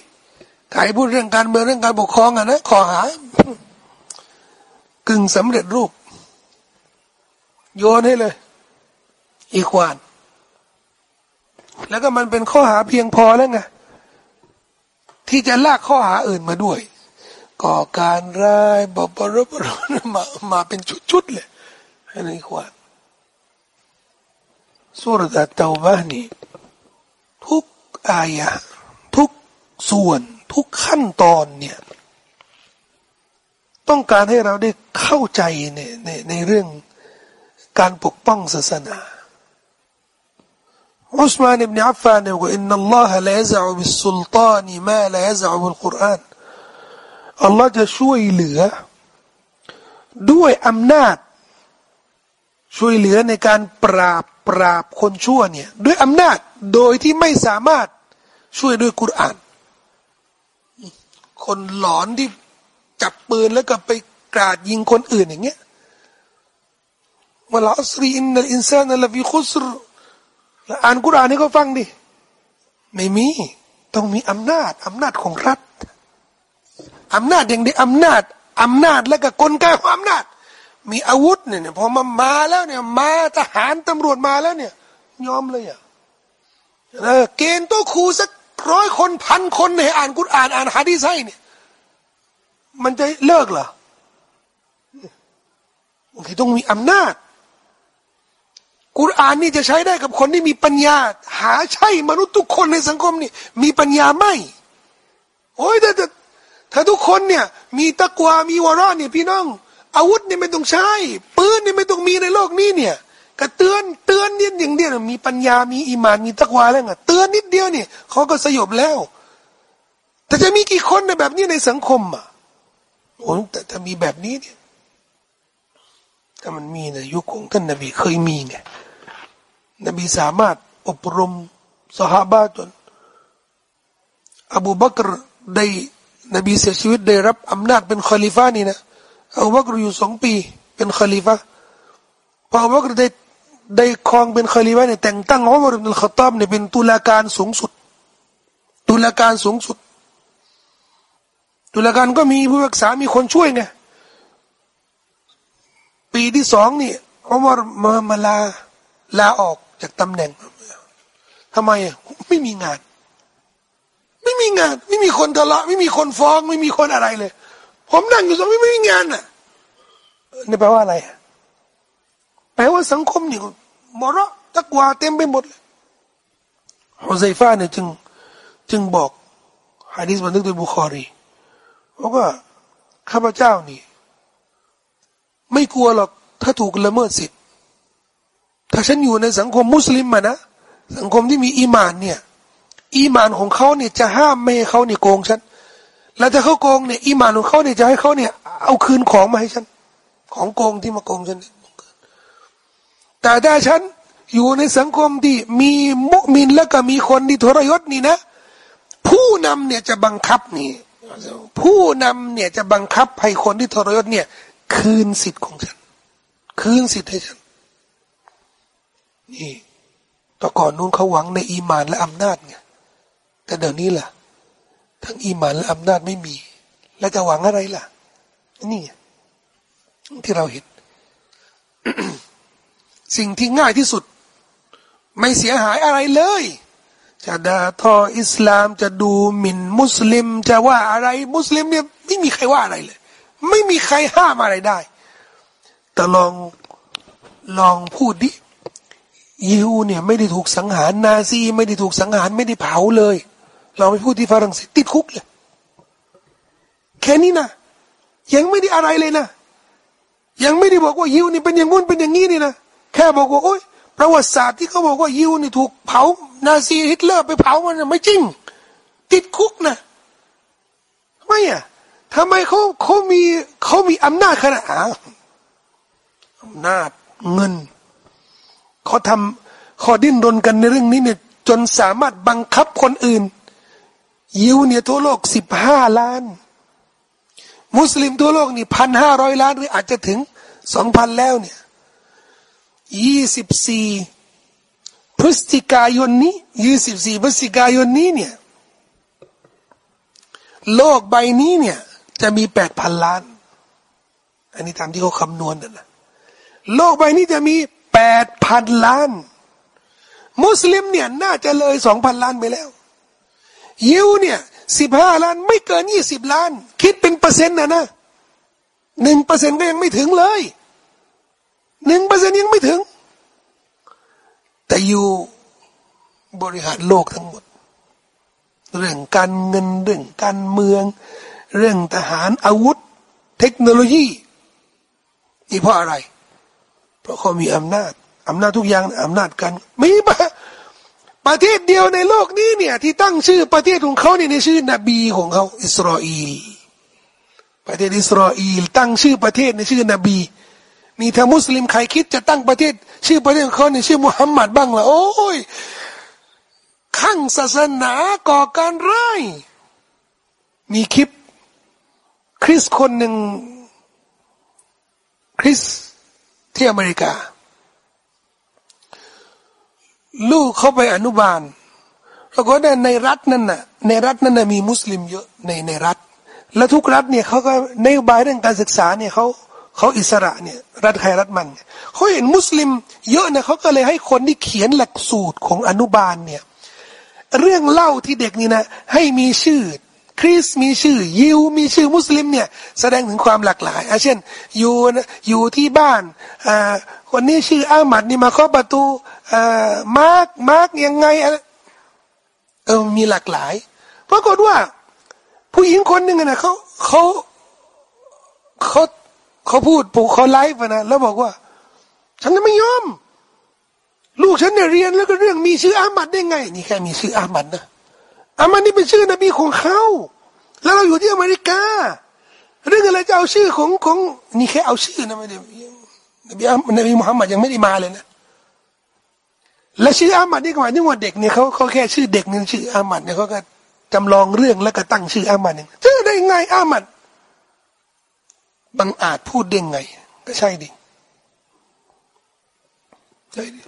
ใครพูดเรื่องการเมืองเรื่องการปกครองอะนะข้อหากึ่งสำเร็จรูป โยนให้เลย อีควาน แล้วก็มันเป็นข้อหาเพียงพอแล้วไงที่จะลากข้อหาอื่นมาด้วย ก่อการร้ายบบบรบรมามาเป็นชุดๆเลยให้ในความสุรดาเตาบ้านี่ทุกอายะทุกส่วนทุกขั้นตอนเนี่ย ต้องการให้เราได้เข้าใจในในในเรื่อง การปกป้องศาสนาอุสมานอิบนาอัฟฟานว่าอินนัลลอฮะละยะซะอุบิสุลตานีมาลายะซะอุบิลกุรอานอัลลอฮ์จะช่วยเหลือ ด้วยอำนาจ ช่วยเหลือในการปราบปราบคนชั่วเนี่ยด้วยอำนาจโดยที่ไม่สามารถช่วยด้วยกุรอาน คนหลอนที่จับปืนแล้วก็ไปกราดยิงคนอื่นอย่างเงี้ย มาลาสรีอินนัลอินซานลฟีคุสรอ่านกุรอานนี่ก็ฟังดิ ไม่มี ต้องมีอำนาจอำนาจของรัฐอำนาจอย่างเดียอำนาจอำนาจและก็กลไกของอำนาจ มีอาวุธเนี่ยพอมามาแล้วเนี่ย มาทหารตำรวจมาแล้วเนี่ย ยอมเลยอะเออเกณฑ์ตัวครูสักร้อยคนพันคนในอ่านกุรอานอ่านฮะดีไซน์เนี่ย มันจะเลิกเหรอบางทีต้องมีอำนาจ กุรอานนี่จะใช้ได้กับคนที่มีปัญญา หาใช่มนุษย์ทุกคนในสังคมนี่ มีปัญญาไหมโอ้ยแต่ถ้าทุกคนเนี่ย มีตะกวามีวาระเนี่ยพี่น้อง อาวุธเนี่ยไม่ต้องใช้ปืนเนี่ยไม่ต้องมีในโลกนี้เนี่ยก็เตือนเตือนนิดอย่างเดียวมีปัญญามีอิมานมีตะกวาแล้วไงเตือนนิดเดียวเนี่ยเขาก็สยบแล้ว แต่จะมีกี่คนในแบบนี้ในสังคมอะโอ้แต่ถ้ามีแบบนี้เนี่ยถ้ามันมีในยุคของท่านนบีเคยมีไง นบีสามารถอบรมสหายจนอบูบักรได้นบีเสียชีวิตได้รับอำนาจเป็นคอลิฟ้านี่นะอบูบักรอยู่สองปี เป็นคอลิฟ้าพออบูบักรได้ได้ครองเป็นคอลิฟ้าเนี่ยแต่งตั้งอุมัรอิบนุลค็อฏฏอบเนี่ยเป็นตุลาการสูงสุด ตุลาการสูงสุด ตุลาการก็มีผู้รักษามีคนช่วยไงปีที่สองนี่อุมารมามาลาลาออก จากตำแหน่งทำไมไม่มีงาน ไม่มีงาน ไม่มีคนทะเลาะไม่มีคนฟ้อง ไม่มีคนอะไรเลย ผมนั่งอยู่ตรงนี้ไม่มีงานน่ะนี่แปลว่าอะไรแปลว่าสังคมนี่มรดตะกวาเต็มไปหมดเลยฮุซัยฟาเนี่ยจึง จึงบอกฮะดีษบันทึกโดยบุคอรีบอกว่าข้าพเจ้านี่ ไม่กลัวหรอกถ้าถูกละเมิดสิทธิ ถ้าฉันอยู่ในสังคมมุสลิมมานะสังคมที่มีอีมานเนี่ย อีมานของเขาเนี่ยจะห้ามไม่ให้เขาเนี่ยโกงฉันแล้วถ้าเขาโกงเนี่ยอีมานของเขาเนี่ยจะให้เขาเนี่ย เอาคืนของมาให้ฉัน ของโกงที่มาโกงฉันแต่ถ้าฉันอยู่ในสังคมที่มีมุมินแล้วก็มีคนที่ทรยศนี่นะ ผู้นำเนี่ยจะบังคับนี่ ผู้นำเนี่ยจะบังคับให้คนที่ทรยศเนี่ย คืนสิทธิ์ของฉัน คืนสิทธิ์ให้ฉัน นี่ต่อก่อนนู้นเขาหวังในอีมานและอำนาจไงแต่เดี๋ยวนี้ล่ะ ทั้งอีมันและอำนาจไม่มี แล้วจะหวังอะไรล่ะ นี่ที่เราเห็น สิ่งที่ง่ายที่สุด ไม่เสียหายอะไรเลย จะด่าทออิสลามจะดูหมิ่นมุสลิม จะว่าอะไร มุสลิมเนี่ยไม่มีใครว่าอะไรเลย ไม่มีใครห้ามอะไรได้ แต่ลองลองพูดดิ ยิวเนี่ยไม่ได้ถูกสังหารนาซีไม่ได้ถูกสังหารไม่ได้เผาเลย เราไปพูดที่ฝรั่งเศสติดคุกเลยแค่นี้นะยังไม่ได้อะไรเลยนะ ยังไม่ได้บอกว่ายิวนี่เป็นอย่างงู้นเป็นอย่างนี้นี่นะแค่บอกว่าโอ๊ยประวัติศาสตร์ที่เขาบอกว่ายิวนี่ถูกเผานาซีฮิตเลอร์ไปเผามันไม่จริง ติดคุกนะทำไมอะทำไมเขาเขามีเขามีอำนาจขนาดอำนาจเงิน เขาทำข้อดิ้นรนกันในเรื่องนี้เนี่ยจนสามารถบังคับคนอื่น ยิวเนี่ยทั่วโลกสิบห้าล้าน มุสลิมทั่วโลกนี่พันห้าร้อยล้านหรืออาจจะถึงสองพันแล้วเนี่ยยี่สิบสี่พฤศจิกายนนี้ยี่สิบสี่พฤศจิกายนนี้เนี่ยโลกใบนี้เนี่ยจะมีแปดพันล้าน อันนี้ตามที่เขาคำนวณนะโลกใบนี้จะมี แปดพันล้าน มุสลิมเนี่ยน่าจะเลยสองพันล้านไปแล้ว ยิวเนี่ยสิบห้าล้านไม่เกินยี่สิบล้าน คิดเป็นเปอร์เซ็นต์นะนะหนึ่งเปอร์เซ็นต์ก็ยังไม่ถึงเลยหนึ่งเปอร์เซ็นต์ยังไม่ถึง แต่อยู่บริหารโลกทั้งหมด เรื่องการเงินเรื่องการเมือง เรื่องทหารอาวุธ เทคโนโลยีนี่เพราะอะไร ราะเขามีอำนาจอำนาจทุกอย่างอำนาจกันมีปะประเทศเดียวในโลกนี้เนี่ย ที่ตั้งชื่อประเทศของเขาเนี่ยในชื่อนบีของเขาอิสราเอลประเทศอิสราเอลตั้งชื่อประเทศในชื่อนบีนี่ถ้ามุสลิมใครคิดจะตั้งประเทศ ชื่อประเทศของเขาในชื่อมุฮัมมัดบ้างละโอ้ยข้างศาสนาก่อการร้ายมีคลิป คริสคนหนึ่งคริส ที่อเมริกา ลูกเข้าไปอนุบาลแล้วก็ในรัฐนั้นน่ะ ในรัฐนั้นน่ะมีมุสลิมเยอะในในรัฐ แล้วทุกรัฐเนี่ยเขาก็นโยบายเรื่องการศึกษาเนี่ยเขาเขาอิสระเนี่ยรัฐใครรัฐมันเขาเห็นมุสลิม เยอะนี่ยเขาก็เลยให้คนที่เขียนหลักสูตรของอนุบาลเนี่ย เรื่องเล่าที่เด็กนี่นะ ให้มีชื่อ คริสมีชื่อ ยิวมีชื่อมุสลิมเนี่ยแสดงถึงความหลากหลายอาเช่นอยู่อยู่ที่บ้านอ่าคนนี้ชื่ออามัดนี่มาเคาะประตูอ่ามาร์กมาร์กยังไงเออมีหลากหลายปรากฏว่า ผู้หญิงคนหนึ่งนะเขาเขาเขาเขาพูดปู่เขาไลฟ์นะแล้วบอกว่า ฉันไม่ยอม ลูกฉันเนี่ยเรียนแล้วก็เรื่องมีชื่ออามัดได้ไง นี่แค่มีชื่ออามัดนะ อามันนี่เป็นชื่อนบีของเขาแล้วเราอยู่ที่อเมริกา เรื่องอะไรจะเอาชื่อของของนี่แค่เอาชื่อนะไม่ได้นบีนบีมุฮัมมัดยังไม่ได้มาเลยนะและชื่ออามัดนี่ก็หมายถึงว่าเด็กเนี่ยเขาเขาแค่ชื่อเด็กนึงชื่ออามัดเนี่ยเขาก็จำลองเรื่องแล้วก็ตั้งชื่ออามัดหนึ่งชื่อได้ไงอามัดบังอาจพูดได้ไง ก็ใช่ดิใช่ดิ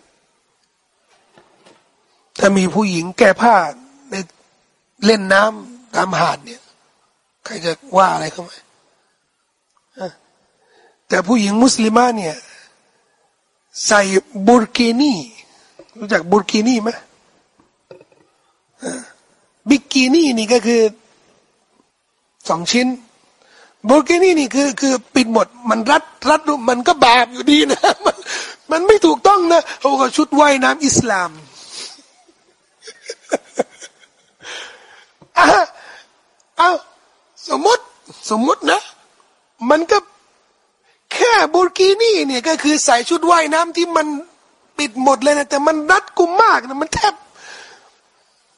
ถ้ามีผู้หญิงแก้ผ้าใน เล่นน้ำตามหาดเนี่ย ใครจะว่าอะไรเขาไหมแต่ผู้หญิงมุสลิมาเนี่ย ใส่บุรกินีรู้จักบุรกินีไหมบิกินี่นี่ก็คือสองชิ้นบุรกินี่นี่คือคือปิดหมด มันรัดรัดมันก็บาปอยู่ดีนะ มันมันไม่ถูกต้องนะเขาก็ชุดว่ายน้ำอิสลาม เอาสมมติสมมตินะ มันก็แค่บูรกีนี่เนี่ยก็คือใส่ชุดว่ายน้ำที่มันปิดหมดเลยนะแต่มันรัดกุมมากนะมันแทบ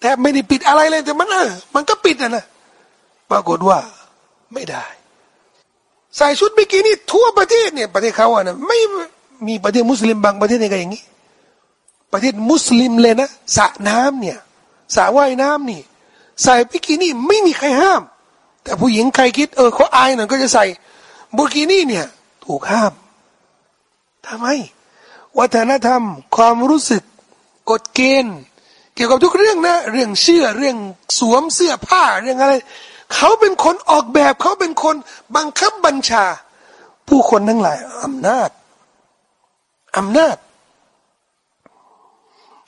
แทบไม่ได้ปิดอะไรเลยแต่มันเออมันก็ปิดนะนะปรากฏว่าไม่ได้ ใส่ชุดบิกินี่ทั่วประเทศเนี่ยประเทศเขาอะนะไม่มีประเทศมุสลิมบางประเทศในก็อย่างนี้ ประเทศมุสลิมเลยนะสระน้ำเนี่ยสระว่ายน้ำนี่ ใส่บิกินี่ไม่มีใครห้าม แต่ผู้หญิงใครคิด เออเขาอายหน่อยก็จะใส่ burkini เนี่ย ถูกห้ามทำไม วัฒนธรรม ความรู้สึกกฎเกณฑ์เกี่ยวกับทุกเรื่องนะ เรื่องเชื่อเรื่องสวมเสื้อผ้าเรื่องอะไร เขาเป็นคนออกแบบเขาเป็นคนบังคับบัญชา ผู้คนทั้งหลายอำนาจอำนาจ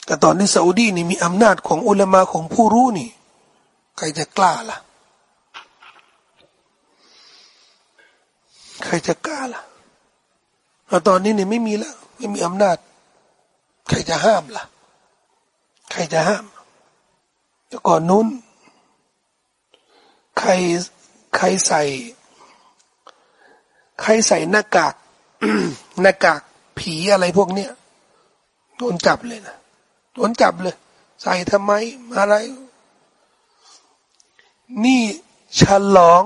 แต่ตอนนี้ซาอุดีนี่มีอำนาจของอุลามาของผู้รู้นี่ ใครจะกล้าล่ะ ใครจะกล้าล่ะแล้วตอนนี้เนี่ยไม่มีแล้ว ไม่มีอำนาจ ใครจะห้ามล่ะ ใครจะห้ามแต่ก่อนนู้น ใครใครใส่ ใครใส่หน้ากากหน้ากากผีอะไรพวกเนี้ยโดนจับเลยนะโดนจับเลย ใส่ทำไมอะไร นี่ฉลอง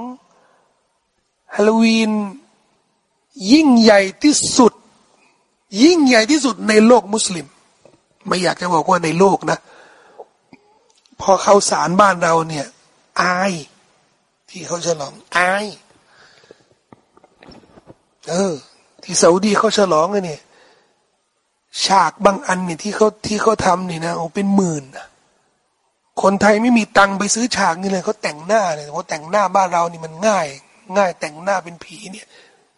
ฮาโลวีน ยิ่งใหญ่ที่สุด ยิ่งใหญ่ที่สุดในโลกมุสลิม ไม่อยากจะบอกว่าในโลกนะ พอเข้าสารบ้านเราเนี่ย อาย ที่เขาฉลอง อาย เออ ที่ซาอุดีเขาฉลองกันเนี่ยฉากบางอันเนี่ยที่เขาที่เขาทำนี่นะโอ้เป็นหมื่นนะ คนไทยไม่มีตังไปซื้อฉากนี่เลยเขาแต่งหน้าเลยเขาแต่งหน้าบ้านเรานี่มันง่าย ง่ายแต่งหน้าเป็นผีเนี่ย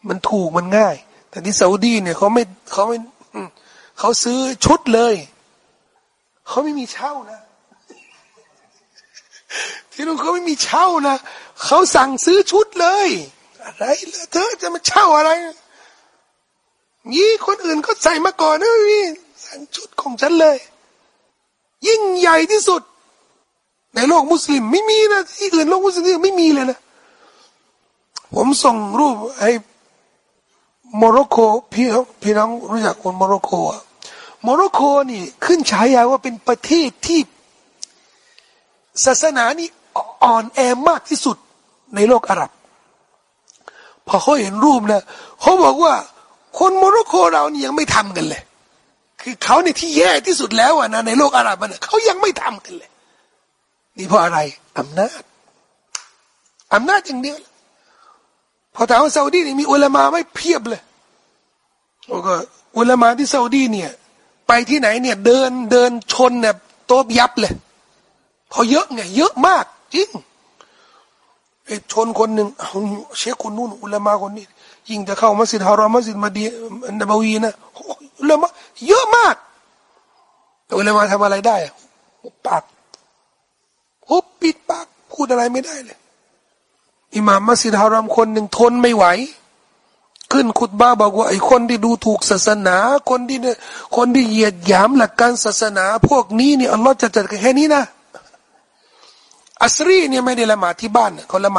มันถูกมันง่าย แต่ที่ซาอุดีเนี่ยเขาไม่เขาไม่เขาซื้อชุดเลยเขาไม่มีเช่านะที่นู่นเขาไม่มีเช่านะเขาสั่งซื้อชุดเลย อะไรเธอจะมาเช่าอะไรยี่คนอื่นก็ใส่มาก่อนนะพี่สั่งชุดของฉันเลย ยิ่งใหญ่ที่สุด ในโลกมุสลิม ไม่มีนะที่อื่นโลกมุสลิมไม่มีเลยนะ ผมส่งรูปให้โมร็อกโกพี่พี่น้องรู้จักคนโมร็อกโกอะโมร็อกโกนี่ขึ้นฉายาว่าเป็นประเทศที่ศาสนานี่อ่อนแอมากที่สุดในโลกอาหรับ พอเขาเห็นรูปนะเขาบอกว่าคนโมร็อกโกเรานี่ยังไม่ทำกันเลย คือเขาเนี่ยที่แย่ที่สุดแล้วอะนะในโลกอาหรับมันเขายังไม่ทำกันเลย นี่เพราะอะไรอำนาจอำนาจอย่างเดียวพอถามว่าซาอุดีนี่มีอุลามาไม่เพียบเลยโอ้ก็อุลามาที่ซาอุดีเนี่ย ไปที่ไหนเนี่ย เดินเดินชนเนี่ยโต๊บยับเลย พอเยอะไงเยอะมากจริงไอ้ชนคนหนึ่งเชคคนนู้นอุลามาคนนี้ยิ่งจะเข้ามัสยิดฮารอมมัสยิดมาดีนบวีนะอุลามะเยอะมากแต่อุลามะทำอะไรได้ปาก หุบปิดปาก พูดอะไรไม่ได้เลย อิหม่ามมัสยิดฮารามคนหนึ่งทนไม่ไหว ขึ้นขุดบ้าบอกว่าไอ้คนที่ดูถูกศาสนา คนที่คนที่เหยียดหยามหลักการศาสนา พวกนี้นี่อัลลอฮ์จะจัดแค่นี้นะอัสรีเนี่ยไม่ได้ละหมาดที่บ้านเขาละหมาด